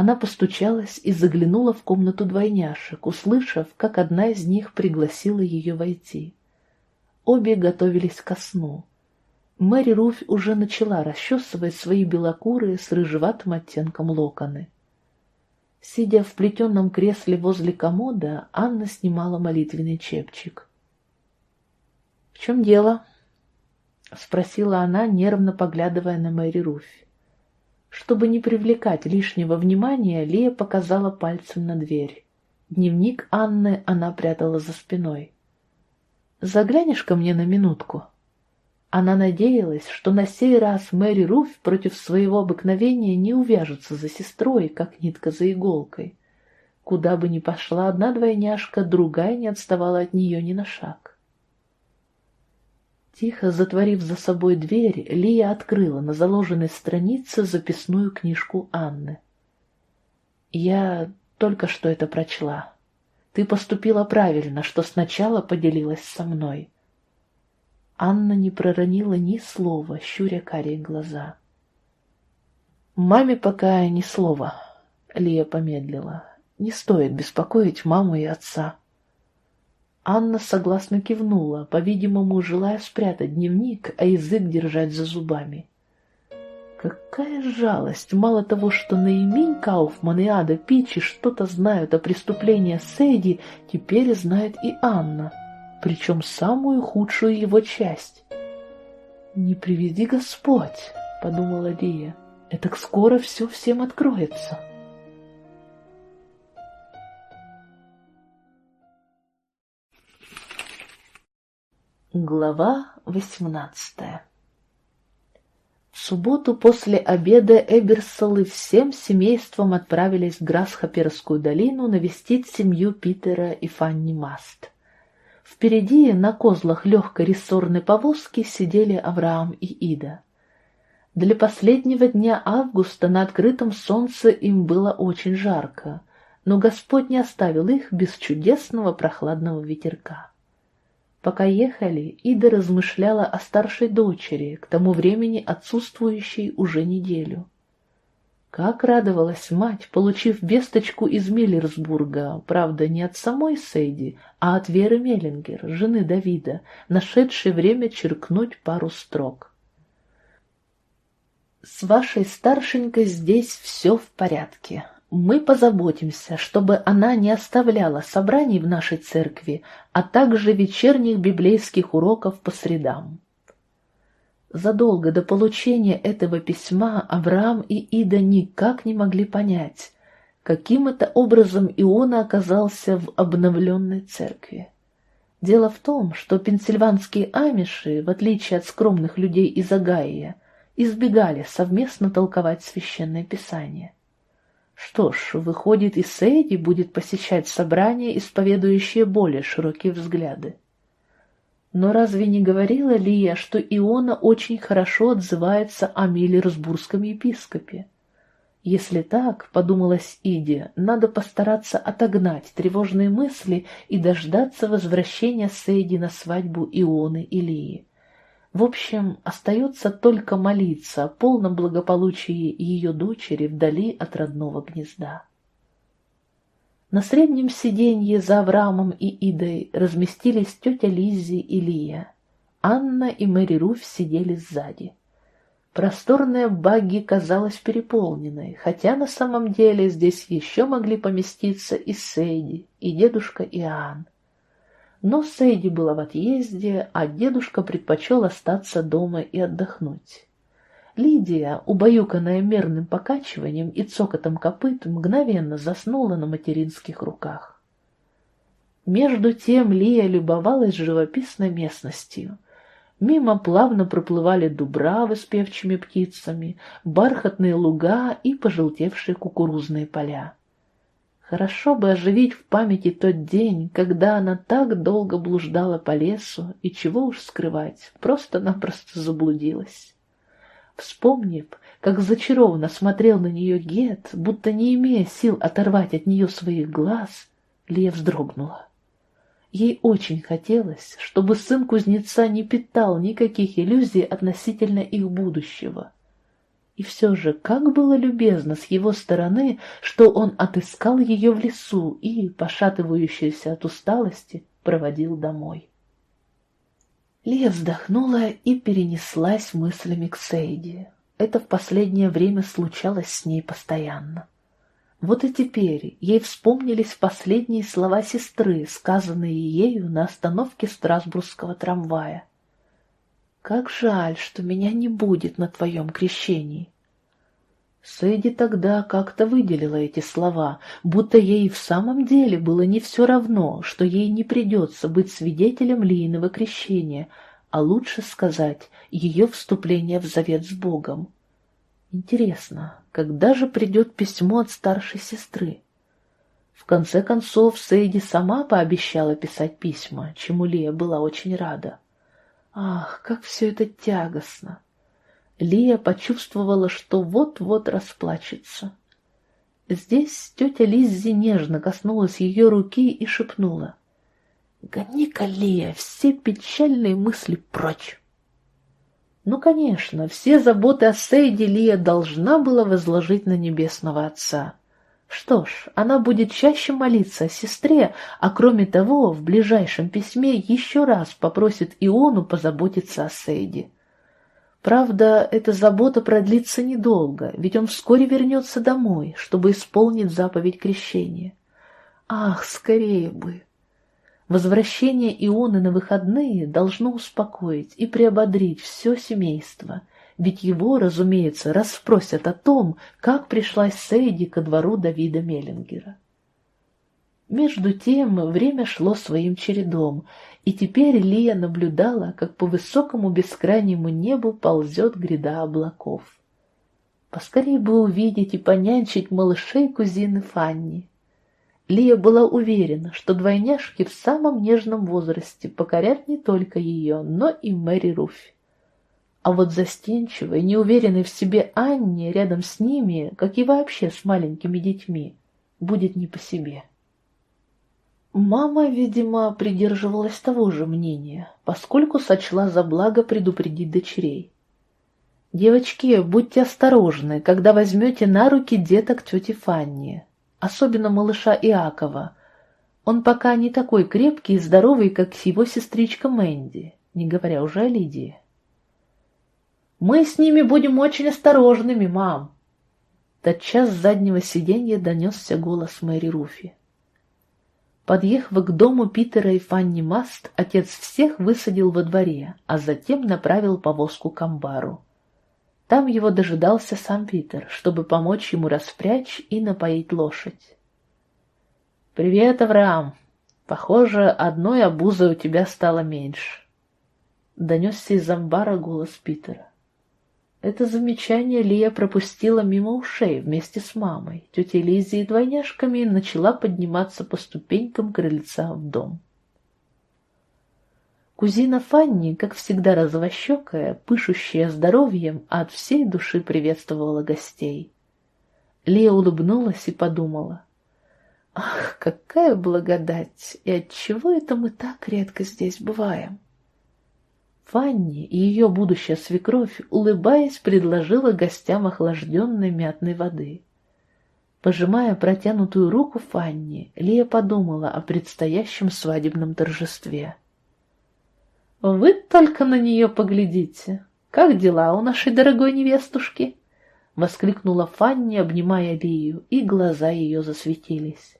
Она постучалась и заглянула в комнату двойняшек, услышав, как одна из них пригласила ее войти. Обе готовились ко сну. Мэри Руфь уже начала расчесывать свои белокурые с рыжеватым оттенком локоны. Сидя в плетеном кресле возле комода, Анна снимала молитвенный чепчик. — В чем дело? — спросила она, нервно поглядывая на Мэри Руфь. Чтобы не привлекать лишнего внимания, Лия показала пальцем на дверь. Дневник Анны она прятала за спиной. «Заглянешь ко мне на минутку?» Она надеялась, что на сей раз Мэри Руф против своего обыкновения не увяжется за сестрой, как нитка за иголкой. Куда бы ни пошла одна двойняшка, другая не отставала от нее ни на шаг. Тихо затворив за собой дверь, Лия открыла на заложенной странице записную книжку Анны. «Я только что это прочла. Ты поступила правильно, что сначала поделилась со мной». Анна не проронила ни слова, щуря карие глаза. «Маме пока ни слова», — Лия помедлила. «Не стоит беспокоить маму и отца». Анна согласно кивнула, по-видимому, желая спрятать дневник, а язык держать за зубами. Какая жалость! Мало того, что Наимень Кауфман и Ада Пичи что-то знают о преступлении Сэйди, теперь знает и Анна, причем самую худшую его часть. «Не приведи Господь!» — подумала Лия. «Это скоро все всем откроется». Глава восемнадцатая В субботу после обеда Эберсолы всем семейством отправились в Грасхоперскую долину навестить семью Питера и Фанни Маст. Впереди на козлах легкой рессорной повозки сидели Авраам и Ида. Для последнего дня августа на открытом солнце им было очень жарко, но Господь не оставил их без чудесного прохладного ветерка. Пока ехали, Ида размышляла о старшей дочери, к тому времени отсутствующей уже неделю. Как радовалась мать, получив весточку из Миллерсбурга, правда, не от самой Сейди, а от Веры Меллингер, жены Давида, нашедшей время черкнуть пару строк. «С вашей старшенькой здесь все в порядке. Мы позаботимся, чтобы она не оставляла собраний в нашей церкви, а также вечерних библейских уроков по средам. Задолго до получения этого письма Авраам и Ида никак не могли понять, каким это образом Иона оказался в обновленной церкви. Дело в том, что пенсильванские амиши, в отличие от скромных людей из Агаия, избегали совместно толковать священное писание. Что ж, выходит, и Сейди будет посещать собрания, исповедующие более широкие взгляды. Но разве не говорила Лия, что Иона очень хорошо отзывается о Миллерсбургском епископе? Если так, подумалась Иди, надо постараться отогнать тревожные мысли и дождаться возвращения Сейди на свадьбу Ионы и Лии. В общем, остается только молиться о полном благополучии ее дочери вдали от родного гнезда. На среднем сиденье за Авраамом и Идой разместились тетя Лиззи и Лия. Анна и Мэри Руф сидели сзади. Просторная багги казалась переполненной, хотя на самом деле здесь еще могли поместиться и Сейди, и дедушка Иоанн. Но Сэйди была в отъезде, а дедушка предпочел остаться дома и отдохнуть. Лидия, убаюканная мерным покачиванием и цокотом копыт, мгновенно заснула на материнских руках. Между тем Лия любовалась живописной местностью. Мимо плавно проплывали дубравы с певчими птицами, бархатные луга и пожелтевшие кукурузные поля. Хорошо бы оживить в памяти тот день, когда она так долго блуждала по лесу, и чего уж скрывать, просто-напросто заблудилась. Вспомнив, как зачарованно смотрел на нее Гет, будто не имея сил оторвать от нее своих глаз, Лия вздрогнула. Ей очень хотелось, чтобы сын кузнеца не питал никаких иллюзий относительно их будущего — и все же, как было любезно с его стороны, что он отыскал ее в лесу и, пошатывающаяся от усталости, проводил домой. Лия вздохнула и перенеслась мыслями к Сейди. Это в последнее время случалось с ней постоянно. Вот и теперь ей вспомнились последние слова сестры, сказанные ею на остановке Страсбургского трамвая. Как жаль, что меня не будет на твоем крещении. Сэдди тогда как-то выделила эти слова, будто ей в самом деле было не все равно, что ей не придется быть свидетелем Лииного крещения, а лучше сказать, ее вступления в завет с Богом. Интересно, когда же придет письмо от старшей сестры? В конце концов, Сейди сама пообещала писать письма, чему Лия была очень рада. Ах, как все это тягостно! Лия почувствовала, что вот-вот расплачется. Здесь тетя Лиззи нежно коснулась ее руки и шепнула. «Гони-ка, Лия, все печальные мысли прочь!» Ну, конечно, все заботы о Сейде Лия должна была возложить на Небесного Отца. Что ж, она будет чаще молиться о сестре, а кроме того, в ближайшем письме еще раз попросит Иону позаботиться о Сейде. Правда, эта забота продлится недолго, ведь он вскоре вернется домой, чтобы исполнить заповедь крещения. Ах, скорее бы! Возвращение Ионы на выходные должно успокоить и приободрить все семейство, ведь его, разумеется, расспросят о том, как пришлась Сейди ко двору Давида Меллингера. Между тем время шло своим чередом, и теперь Лия наблюдала, как по высокому бескрайнему небу ползет гряда облаков. Поскорее бы увидеть и понянчить малышей кузины Фанни. Лия была уверена, что двойняшки в самом нежном возрасте покорят не только ее, но и Мэри Руфь. А вот застенчивой, неуверенной в себе Анне рядом с ними, как и вообще с маленькими детьми, будет не по себе. Мама, видимо, придерживалась того же мнения, поскольку сочла за благо предупредить дочерей. «Девочки, будьте осторожны, когда возьмете на руки деток тети Фанни, особенно малыша Иакова. Он пока не такой крепкий и здоровый, как его сестричка Мэнди, не говоря уже о Лидии». «Мы с ними будем очень осторожными, мам!» Тотчас с заднего сиденья донесся голос Мэри Руфи. Подъехав к дому Питера и Фанни Маст, отец всех высадил во дворе, а затем направил повозку к амбару. Там его дожидался сам Питер, чтобы помочь ему распрячь и напоить лошадь. «Привет, Авраам! Похоже, одной обузой у тебя стало меньше», — донесся из амбара голос Питера. Это замечание Лия пропустила мимо ушей вместе с мамой, тетей Лиззи и двойняшками начала подниматься по ступенькам крыльца в дом. Кузина Фанни, как всегда розовощекая, пышущая здоровьем, от всей души приветствовала гостей. Лия улыбнулась и подумала. «Ах, какая благодать! И отчего это мы так редко здесь бываем?» Фанни и ее будущая свекровь, улыбаясь, предложила гостям охлажденной мятной воды. Пожимая протянутую руку Фанни, Лия подумала о предстоящем свадебном торжестве. «Вы только на нее поглядите! Как дела у нашей дорогой невестушки?» — воскликнула Фанни, обнимая Лию, и глаза ее засветились.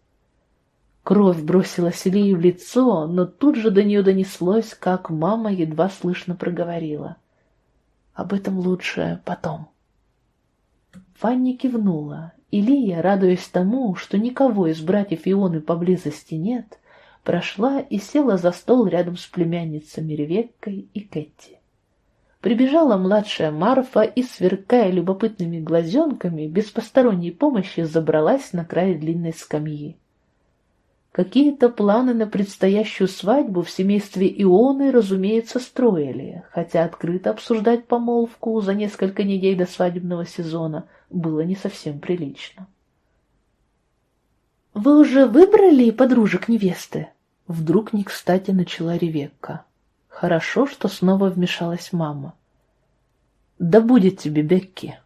Кровь бросилась Ильи в лицо, но тут же до нее донеслось, как мама едва слышно проговорила. «Об этом лучше потом». Фанни кивнула, и Лия, радуясь тому, что никого из братьев Ионы поблизости нет, прошла и села за стол рядом с племянницами Ревеккой и Кэти. Прибежала младшая Марфа и, сверкая любопытными глазенками, без посторонней помощи забралась на край длинной скамьи. Какие-то планы на предстоящую свадьбу в семействе Ионы, разумеется, строили, хотя открыто обсуждать помолвку за несколько недель до свадебного сезона было не совсем прилично. «Вы уже выбрали подружек невесты?» Вдруг не кстати начала Ревекка. Хорошо, что снова вмешалась мама. «Да будет тебе, Бекки!»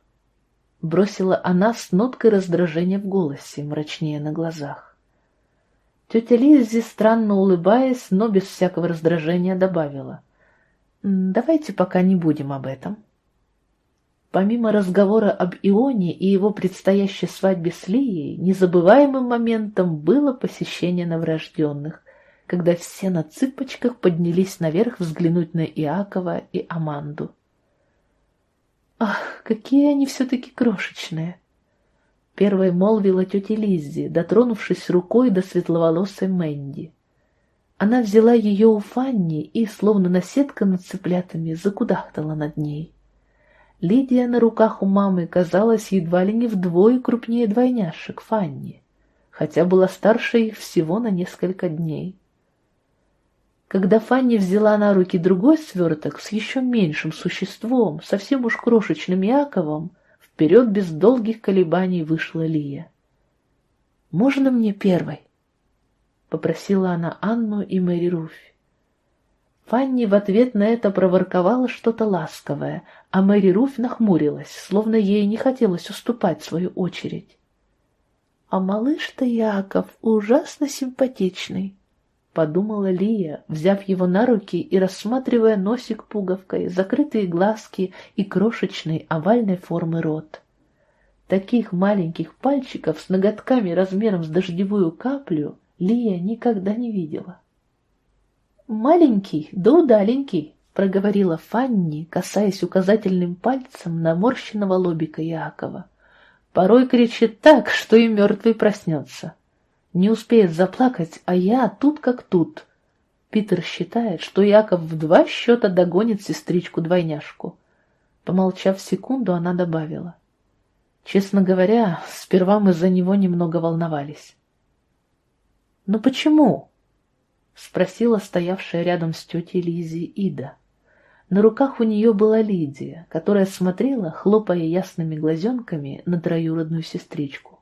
Бросила она с ноткой раздражения в голосе, мрачнее на глазах. Тетя Лиззи, странно улыбаясь, но без всякого раздражения, добавила. «Давайте пока не будем об этом». Помимо разговора об Ионе и его предстоящей свадьбе с Лией, незабываемым моментом было посещение новорожденных, когда все на цыпочках поднялись наверх взглянуть на Иакова и Аманду. «Ах, какие они все-таки крошечные!» Первой молвила тетя Лиззи, дотронувшись рукой до светловолосой Мэнди. Она взяла ее у Фанни и, словно наседка над цыплятами, закудахтала над ней. Лидия на руках у мамы казалась едва ли не вдвое крупнее двойняшек Фанни, хотя была старше их всего на несколько дней. Когда Фанни взяла на руки другой сверток с еще меньшим существом, совсем уж крошечным Яковом, Вперед без долгих колебаний вышла Лия. «Можно мне первой?» — попросила она Анну и Мэри Руфь. Фанни в ответ на это проворковала что-то ласковое, а Мэри Руфь нахмурилась, словно ей не хотелось уступать свою очередь. «А малыш-то Яков ужасно симпатичный», подумала Лия, взяв его на руки и рассматривая носик пуговкой, закрытые глазки и крошечный овальной формы рот. Таких маленьких пальчиков с ноготками размером с дождевую каплю Лия никогда не видела. «Маленький, да удаленький», — проговорила Фанни, касаясь указательным пальцем наморщенного лобика Якова. «Порой кричит так, что и мертвый проснется». Не успеет заплакать, а я тут как тут. Питер считает, что Яков в два счета догонит сестричку-двойняшку. Помолчав секунду, она добавила. Честно говоря, сперва мы за него немного волновались. «Но почему?» — спросила стоявшая рядом с тетей Лизи Ида. На руках у нее была Лидия, которая смотрела, хлопая ясными глазенками, на троюродную сестричку.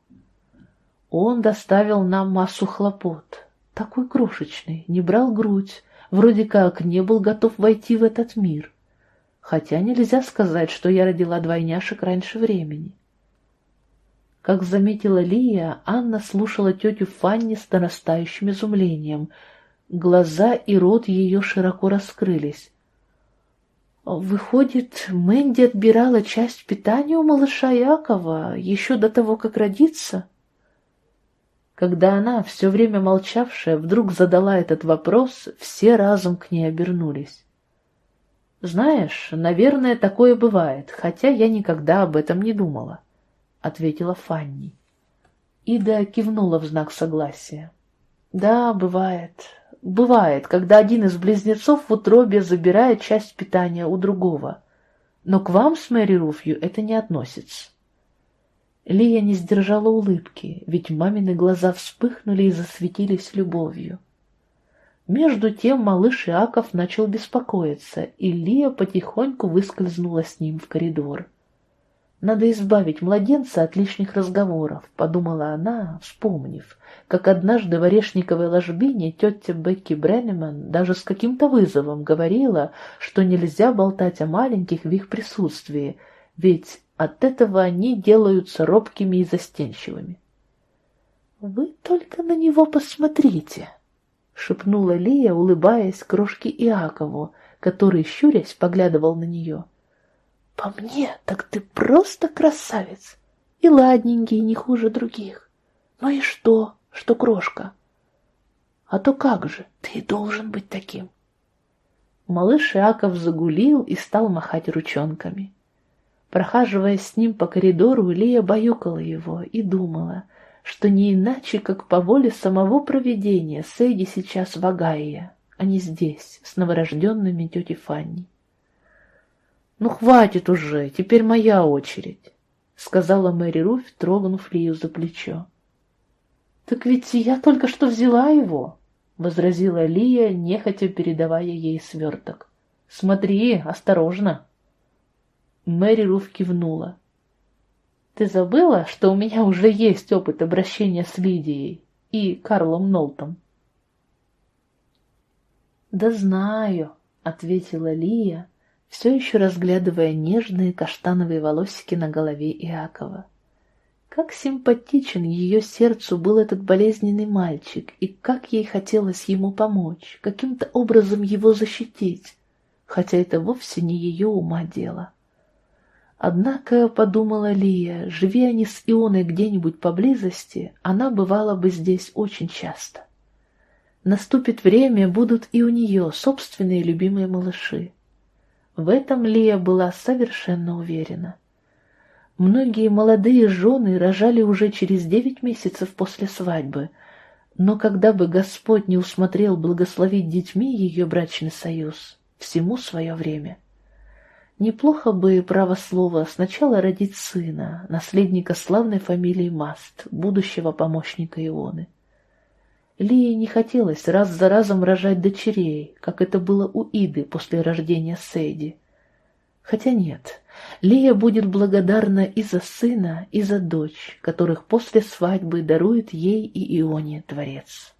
Он доставил нам массу хлопот. Такой крошечный, не брал грудь, вроде как не был готов войти в этот мир. Хотя нельзя сказать, что я родила двойняшек раньше времени. Как заметила Лия, Анна слушала тетю Фанни с нарастающим изумлением. Глаза и рот ее широко раскрылись. Выходит, Мэнди отбирала часть питания у малыша Якова еще до того, как родиться? Когда она, все время молчавшая, вдруг задала этот вопрос, все разом к ней обернулись. «Знаешь, наверное, такое бывает, хотя я никогда об этом не думала», — ответила Фанни. Ида кивнула в знак согласия. «Да, бывает. Бывает, когда один из близнецов в утробе забирает часть питания у другого. Но к вам с Мэри Руфью это не относится. Лия не сдержала улыбки, ведь мамины глаза вспыхнули и засветились любовью. Между тем малыш Иаков начал беспокоиться, и Лия потихоньку выскользнула с ним в коридор. Надо избавить младенца от лишних разговоров, подумала она, вспомнив, как однажды в Орешниковой ложбине тетя Бекки Бреннеман даже с каким-то вызовом говорила, что нельзя болтать о маленьких в их присутствии, ведь от этого они делаются робкими и застенчивыми. «Вы только на него посмотрите!» — шепнула Лия, улыбаясь крошке Иакову, который, щурясь, поглядывал на нее. По мне, так ты просто красавец. И ладненький, не хуже других. Ну и что, что крошка? А то как же, ты должен быть таким. Малыш Иаков загулил и стал махать ручонками. Прохаживаясь с ним по коридору, Лия баюкала его и думала, что не иначе, как по воле самого провидения Сейди сейчас в Агае, а не здесь, с новорожденными тетей Фанни. «Ну, хватит уже, теперь моя очередь», — сказала Мэри Руфь, трогнув Лию за плечо. «Так ведь я только что взяла его», — возразила Лия, нехотя передавая ей сверток. «Смотри, осторожно». Мэри Руф кивнула. «Ты забыла, что у меня уже есть опыт обращения с Лидией и Карлом Нолтом?» «Да знаю», — ответила Лия, все еще разглядывая нежные каштановые волосики на голове Иакова. Как симпатичен ее сердцу был этот болезненный мальчик, и как ей хотелось ему помочь, каким-то образом его защитить, хотя это вовсе не ее ума дело. Однако, подумала Лия, живи они с Ионой где-нибудь поблизости, она бывала бы здесь очень часто. Наступит время, будут и у нее собственные любимые малыши. В этом Лия была совершенно уверена. Многие молодые жены рожали уже через девять месяцев после свадьбы, но когда бы Господь не усмотрел благословить детьми ее брачный союз, всему свое время. Неплохо бы, право слова, сначала родить сына, наследника славной фамилии Маст, будущего помощника Ионы. Лии не хотелось раз за разом рожать дочерей, как это было у Иды после рождения Сейди. Хотя нет, Лия будет благодарна и за сына, и за дочь, которых после свадьбы дарует ей и Ионе Творец.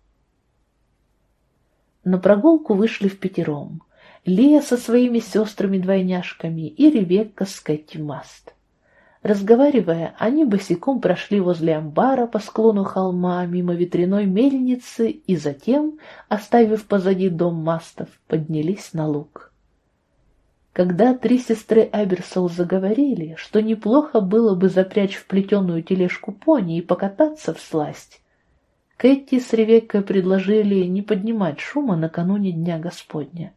На прогулку вышли в пятером. Лия со своими сестрами-двойняшками и Ревекка с Кэти Маст. Разговаривая, они босиком прошли возле амбара по склону холма мимо ветряной мельницы и затем, оставив позади дом мастов, поднялись на луг. Когда три сестры Аберсол заговорили, что неплохо было бы запрячь в плетеную тележку пони и покататься в сласть, Кэти с Ревеккой предложили не поднимать шума накануне Дня Господня.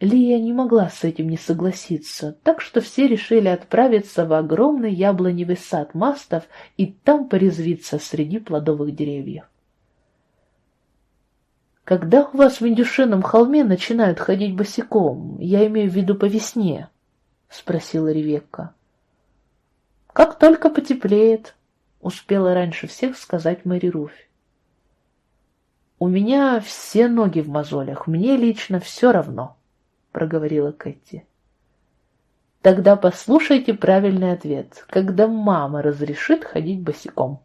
Лия не могла с этим не согласиться, так что все решили отправиться в огромный яблоневый сад мастов и там порезвиться среди плодовых деревьев. «Когда у вас в Индюшином холме начинают ходить босиком? Я имею в виду по весне?» — спросила Ревекка. «Как только потеплеет», — успела раньше всех сказать Мэри Руфь. «У меня все ноги в мозолях, мне лично все равно», — проговорила Кэти. «Тогда послушайте правильный ответ. Когда мама разрешит ходить босиком?»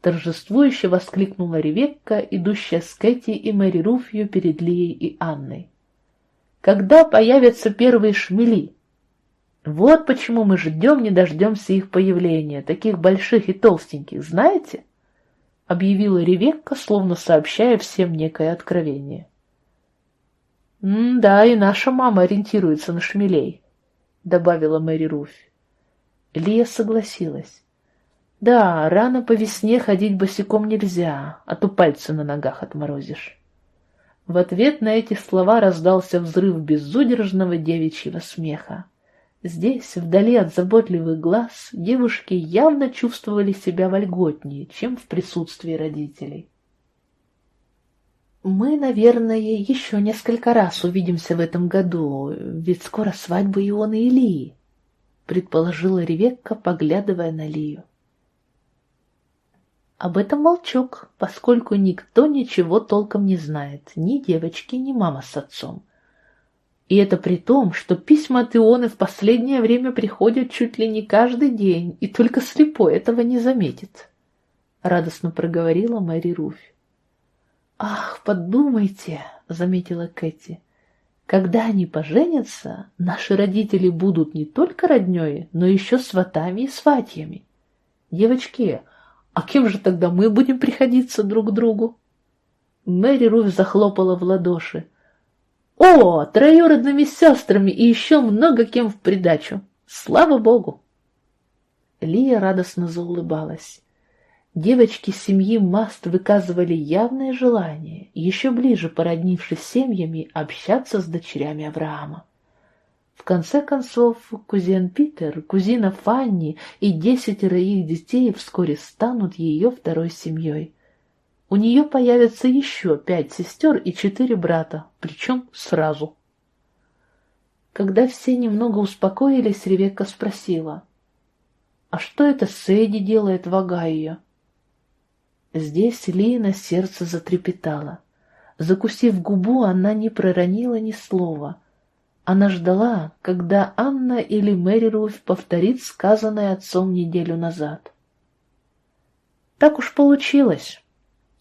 Торжествующе воскликнула Ревекка, идущая с Кэти и Мэри Руфью перед Лией и Анной. «Когда появятся первые шмели?» Вот почему мы ждем не дождемся их появления, таких больших и толстеньких, знаете? — объявила Ревекка, словно сообщая всем некое откровение. — Да, и наша мама ориентируется на шмелей, — добавила Мэри Руфь. Лия согласилась. Да, рано по весне ходить босиком нельзя, а то пальцы на ногах отморозишь. В ответ на эти слова раздался взрыв безудержного девичьего смеха. Здесь, вдали от заботливых глаз, девушки явно чувствовали себя вольготнее, чем в присутствии родителей. «Мы, наверное, еще несколько раз увидимся в этом году, ведь скоро свадьба Ионы и Лии», — предположила Ревекка, поглядывая на Лию. Об этом молчок, поскольку никто ничего толком не знает, ни девочки, ни мама с отцом. И это при том, что письма от Ионы в последнее время приходят чуть ли не каждый день, и только слепой этого не заметит. Радостно проговорила Мэри Руфь. «Ах, подумайте», — заметила Кэти, — «когда они поженятся, наши родители будут не только роднёй, но еще сватами и сватьями. Девочки, а кем же тогда мы будем приходиться друг другу?» Мэри Руфь захлопала в ладоши. О, троюродными сестрами и еще много кем в придачу. Слава богу! Лия радостно заулыбалась. Девочки семьи Маст выказывали явное желание, еще ближе породнившись семьями, общаться с дочерями Авраама. В конце концов, кузен Питер, кузина Фанни и десятеро их детей вскоре станут ее второй семьей. У нее появятся еще пять сестер и четыре брата, причем сразу. Когда все немного успокоились, Ревекка спросила, «А что это Сэдди делает в Огайо?» Здесь Лина сердце затрепетало. Закусив губу, она не проронила ни слова. Она ждала, когда Анна или Мэри Руфь повторит сказанное отцом неделю назад. Так уж получилось.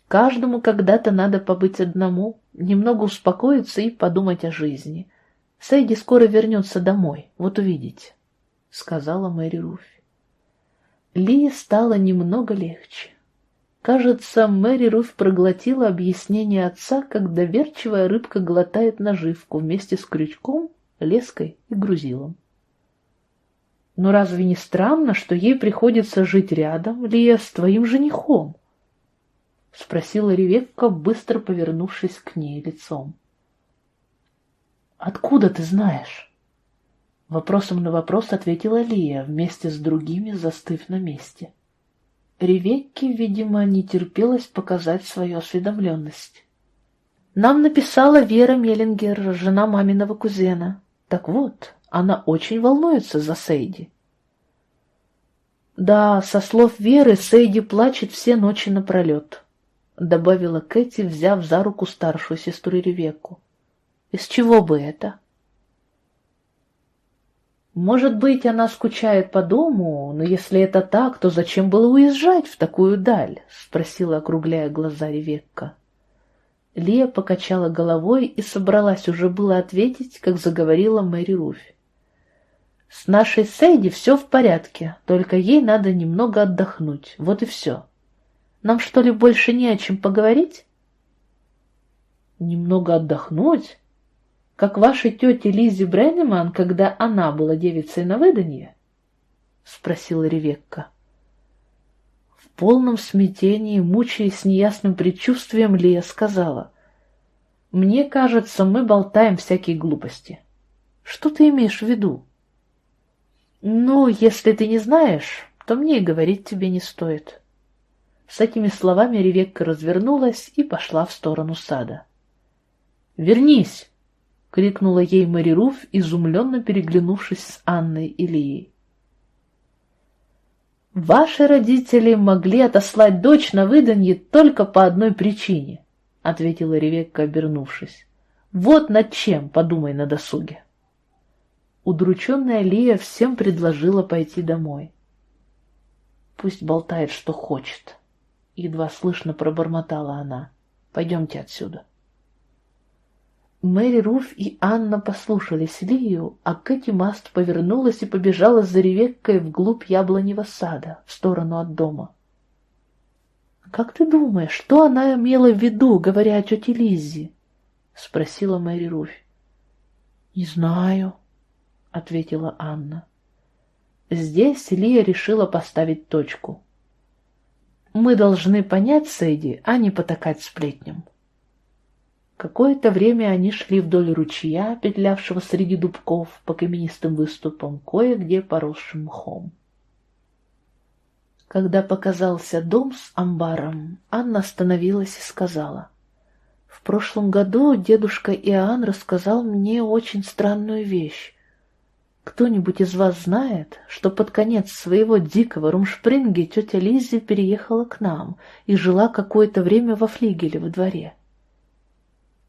Каждому когда-то надо побыть одному, немного успокоиться и подумать о жизни. Сэйди скоро вернется домой, вот увидите, — сказала Мэри Руфь. Ли стало немного легче. Кажется, Мэри Руфь проглотила объяснение отца, как доверчивая рыбка глотает наживку вместе с крючком, леской и грузилом. Но разве не странно, что ей приходится жить рядом, Лия, с твоим женихом? — спросила Ревекка, быстро повернувшись к ней лицом. «Откуда ты знаешь?» Вопросом на вопрос ответила Лия, вместе с другими застыв на месте. Ревекке, видимо, не терпелось показать свою осведомленность. «Нам написала Вера Меллингер, жена маминого кузена. Так вот, она очень волнуется за Сейди». Да, со слов Веры, Сейди плачет все ночи напролет. — добавила Кэти, взяв за руку старшую сестру Ревекку. «Из чего бы это?» «Может быть, она скучает по дому, но если это так, то зачем было уезжать в такую даль?» — спросила, округляя глаза Ревекка. Лия покачала головой и собралась уже было ответить, как заговорила Мэри Руфь. «С нашей Сейди все в порядке, только ей надо немного отдохнуть, вот и все». Нам что ли больше не о чем поговорить? Немного отдохнуть? Как вашей тете Лизе Бреннеман, когда она была девицей на выданье? Спросила Ревекка. В полном смятении, мучаясь неясным предчувствием, Лия сказала. Мне кажется, мы болтаем всякие глупости. Что ты имеешь в виду? Ну, если ты не знаешь, то мне и говорить тебе не стоит. С этими словами Ревекка развернулась и пошла в сторону сада. «Вернись!» — крикнула ей Мэри Руф, изумленно переглянувшись с Анной и Лией. «Ваши родители могли отослать дочь на выданье только по одной причине», — ответила Ревекка, обернувшись. Вот над чем подумай на досуге. Удрученная Лия всем предложила пойти домой. Пусть болтает, что хочет. Едва слышно пробормотала она. Пойдемте отсюда. Мэри Руф и Анна послушались Лию, а Кэти Маст повернулась и побежала за Ревеккой вглубь яблоневого сада, в сторону от дома. «Как ты думаешь, что она имела в виду, говоря о тете Лиззи?» — спросила Мэри Руф. «Не знаю», — ответила Анна. Здесь Лия решила поставить точку. «Мы должны понять Сэйди, а не потакать сплетням». Какое-то время они шли вдоль ручья, петлявшего среди дубков по каменистым выступам, кое-где поросшим мхом. Когда показался дом с амбаром, Анна остановилась и сказала, «В прошлом году дедушка Иоанн рассказал мне очень странную вещь. Кто-нибудь из вас знает, что под конец своего дикого румшпринги тетя Лиззи переехала к нам и жила какое-то время во флигеле во дворе?»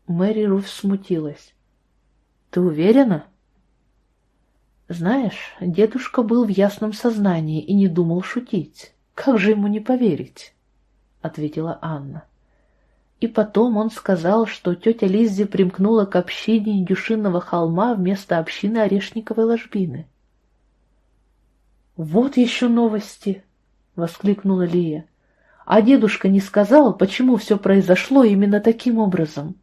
Мэри Руф смутилась. «Ты уверена?» «Знаешь, дедушка был в ясном сознании и не думал шутить. Как же ему не поверить?» — ответила Анна. И потом он сказал, что тетя Лиззи примкнула к общине Дюшинного холма вместо общины Орешниковой ложбины. «Вот еще новости!» — воскликнула Лия. «А дедушка не сказал, почему все произошло именно таким образом?»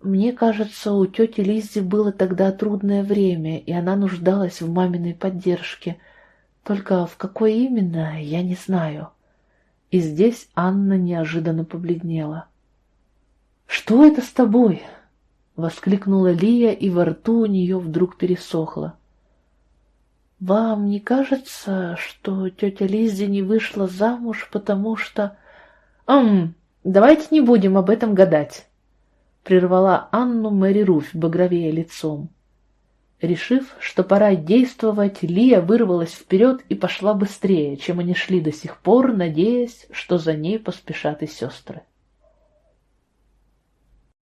Мне кажется, у тети Лиззи было тогда трудное время, и она нуждалась в маминой поддержке. Только в какой именно, я не знаю. И здесь Анна неожиданно побледнела. «Что это с тобой?» — воскликнула Лия, и во рту у нее вдруг пересохло. «Вам не кажется, что тетя Лиззи не вышла замуж, потому что...» «Ам, давайте не будем об этом гадать» прервала Анну Мэри Руфь, багровея лицом. Решив, что пора действовать, Лия вырвалась вперед и пошла быстрее, чем они шли до сих пор, надеясь, что за ней поспешат и сестры.